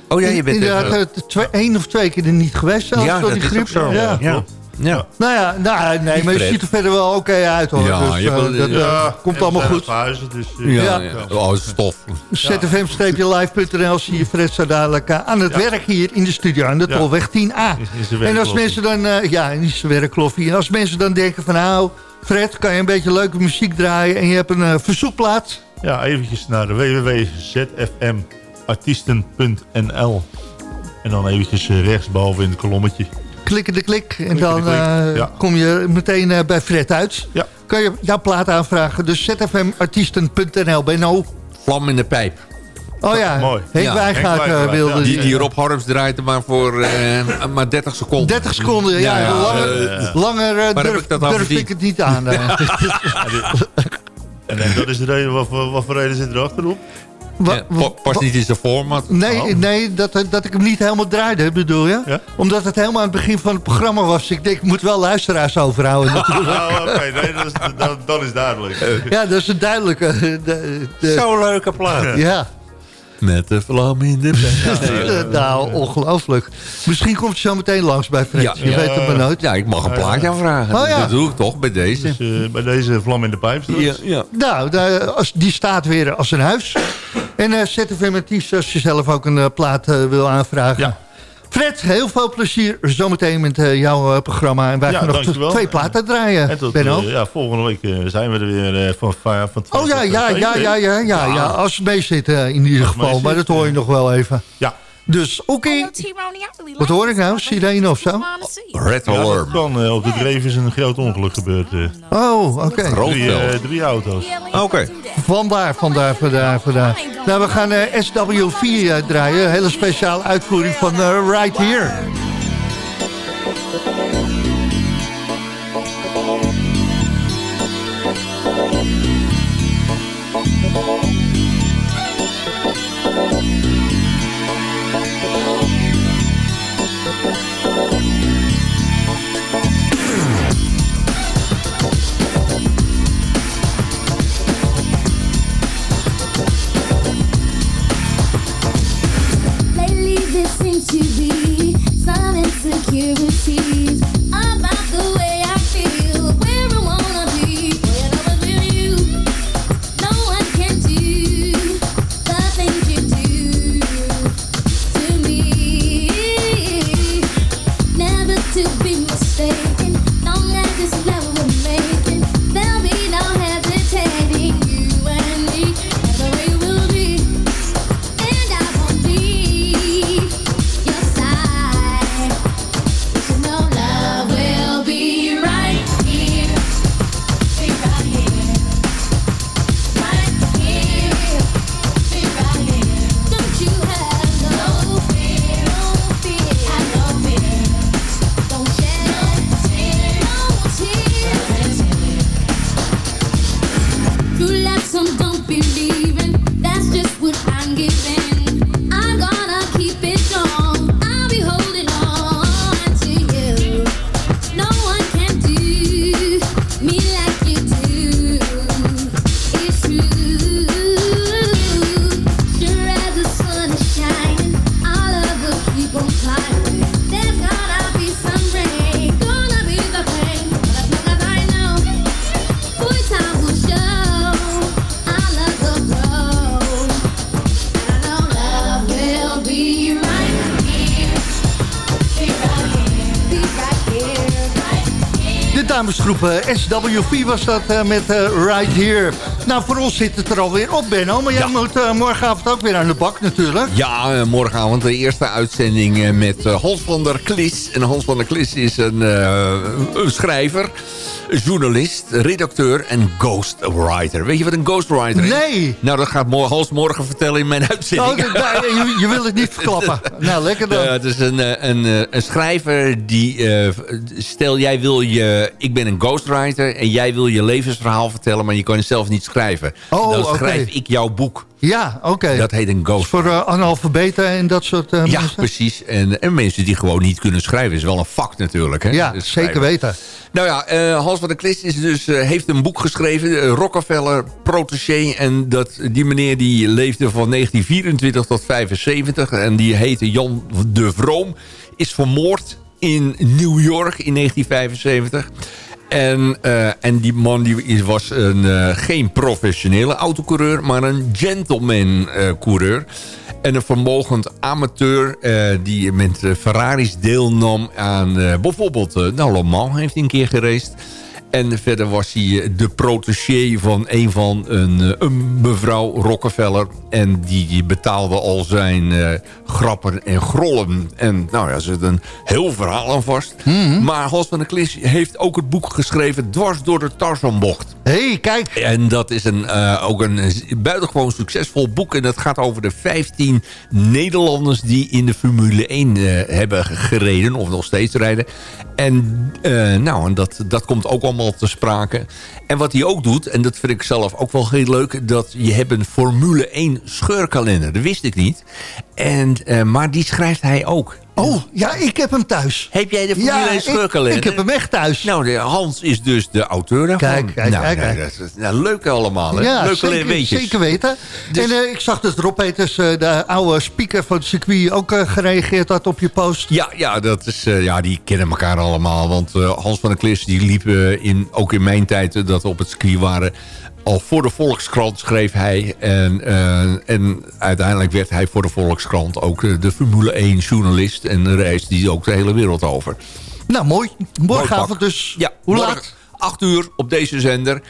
Oh ja, je bent Inderdaad, één of twee keer er niet geweest zelfs Ja, door dat die is griep. zo. Ja. Ja. Ja. Nou ja, nou, nee, maar je ziet er verder wel oké uit hoor. Ja, dus, je eh, hebt- dat eh, Ja, komt en allemaal goed. verhuizen, dus, eh, Ja, Ja. ja. Oh, stof. zfm-live.nl zie je Fred zo dadelijk aan het werk hier in de studio aan de Ja. Tolweg 10A. Is- is de en als mensen dan, eh, ja, in zijn werkkloffie. Als mensen dan denken van nou, Fred, kan je een beetje leuke muziek draaien en je hebt een eh, verzoekplaat. Ja, eventjes naar de www.zfmartiesten.nl En dan eventjes rechtsboven in het kolommetje. Klikken de klik en Klikken dan klik, eh, ja. kom je meteen eh, bij Fred uit. Ja. Kan je jouw plaat aanvragen. Dus zfmartiesten.nl. Benno. Vlam in de pijp. Oh ja, Mooi. Henk Ja, Wijngaard eh, wilde ja. Die, die Rob Harms draait er maar voor eh, maar 30 seconden. 30 seconden, ja. Ja, ja, langer langer durf, ik durf ik het niet aan. En, dat is de reden, wat, voor- wat voor reden zit erachter op? Wa- Ja, past niet in zijn format. Nee, Oh. nee dat, dat ik hem niet helemaal draaide, bedoel je? Ja? Omdat het helemaal aan het begin van het programma was. Ik denk, ik moet wel luisteraars overhouden natuurlijk. Oh, oké, nee, dat is, dat, dat is duidelijk. ja, dat is een duidelijke... eh, De, de, Zo'n leuke plaat. ja, Met de vlam in de pijp. Eh, nou, ongelooflijk. Misschien komt hij zo meteen langs bij Fred. Ja. je weet het maar nooit. Ja, ik mag een plaatje aanvragen. Oh, ja. Dat doe ik toch bij deze. Dus eh, bij deze vlam in de pijp. Ja, ja. Nou, daar- als, die staat weer als een huis. En uh, ZFM Artiest, als je zelf ook een eh, plaat wil aanvragen. Fred, heel veel plezier zometeen met eh, jouw eh, programma. En wij Ja, gaan nog dankjewel. twee platen draaien, En tot, Benno. eh, ja, volgende week zijn we er weer van, van, Oh ja, ja, ja, ja, ja, ja, ja. Als het mee zit in ieder Als geval. Maar dat hoor je nog wel even. Ja. Dus, oké. Wat hoor ik nou? Sirene of zo? Red Ja, dat Alarm. kan. eh, op de dreef is een groot ongeluk gebeurd. eh. Oh, oké. Drie, eh, drie auto's. Oké. Vandaar, vandaar, vandaar, vandaar. Nou, we gaan eh, SW4 eh, draaien. Een hele speciale uitvoering van Right Here. Damesgroep eh, SW4 was dat eh, met eh, Right Here. Nou, voor ons zit het er alweer op, Benno. Maar jij moet morgenavond ook weer aan de bak natuurlijk. Ja, morgenavond de eerste uitzending met Hans van der Klis. En Hans van der Klis is een, een schrijver, journalist, redacteur en ghostwriter. Weet je wat een ghostwriter is? Nee. Nou, dat gaat Hans morgen vertellen in mijn Oh, uitzending. nee, je, je wil het niet verklappen. Nou, lekker dan. Ja, het is een, eh, een, eh, een schrijver die... eh, stel, jij wil je ik ben een ghostwriter en jij wil je levensverhaal vertellen... maar je kan het zelf niet schrijven. Oh, Dan schrijf ik jouw boek. Ja, oké. Dat heet een ghost. Voor uh, analfabeten en dat soort eh, Ja, mensen? precies. En, en mensen die gewoon niet kunnen schrijven. is wel een vak natuurlijk. Hè? Ja, zeker weten. Nou ja, eh, Hans van der Klist is dus, eh, heeft een boek geschreven. eh, Rockefeller, protégé. En dat, die meneer die leefde van 1924 tot 75. En die heette Jan de Vroom. Is vermoord in New York in 1975. En, en die man die was een, geen professionele autocoureur... maar een gentleman-coureur. En een vermogend amateur eh, die met eh, Ferraris deelnam aan... eh, bijvoorbeeld, nou, Le Mans heeft een keer geraced... En verder was hij eh, de protégé van een van een, eh, een mevrouw Rockefeller. En die, betaalde al zijn eh, grappen en grollen. En nou ja, er zit een heel verhaal aan vast. Maar Hans van der Klis heeft ook het boek geschreven... Dwars door de Tarzanbocht. Hé, hey, kijk. En dat is een, ook een buitengewoon succesvol boek. En dat gaat over de 15 Nederlanders die in de Formule 1 eh, hebben gereden. Of nog steeds rijden. En, eh, nou, dat, dat komt ook allemaal te sprake. En wat hij ook doet, en dat vind ik zelf ook wel heel leuk... dat je hebt een Formule 1 scheurkalender. Dat wist ik niet. En, eh, maar die schrijft hij ook. Oh, ja, ik heb hem thuis. Heb jij de Formule Ja, 1 ik- ik heb hem echt thuis. Nou, de, Hans is dus de auteur daarvan. Kijk, kijk, nou, kijk, nou, kijk. dat is- nou, leuk allemaal, hè? Ja, Leuke zeker, weetjes. zeker weten. Dus- En eh, ik zag dat Rob Peters, eh, de oude speaker van het circuit... ook eh, gereageerd had op je post. Ja, ja, dat is, ja, die kennen elkaar allemaal. Want Hans van der Klis die liep in, ook in mijn tijd dat we op het circuit waren... al voor de Volkskrant schreef hij. En, eh, en uiteindelijk werd hij voor de Volkskrant ook de Formule 1 journalist. En reisde die ook de hele wereld over. Nou, mooi. Morgenavond dus. Ja, Hoe laat? 8 uur op deze zender.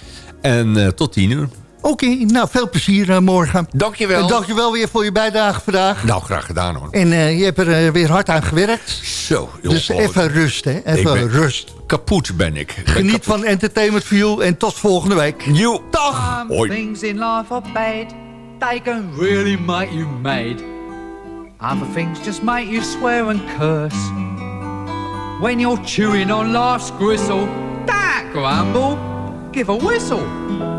En eh, tot 10 uur. Oké, nou, veel plezier eh, morgen. Dankjewel. En dankjewel weer voor je bijdrage vandaag. Nou, graag gedaan hoor. En eh, je hebt er weer hard aan gewerkt. Zo, Dus even rust, hè. Even ben rust. Kapot ben ik. Ben Geniet van Entertainment View en tot volgende week. Yo. Dag! Hoi. things in life are bad. They can really make you mad. Other things just make you swear and curse. When you're chewing on life's gristle, don't grumble, give a whistle.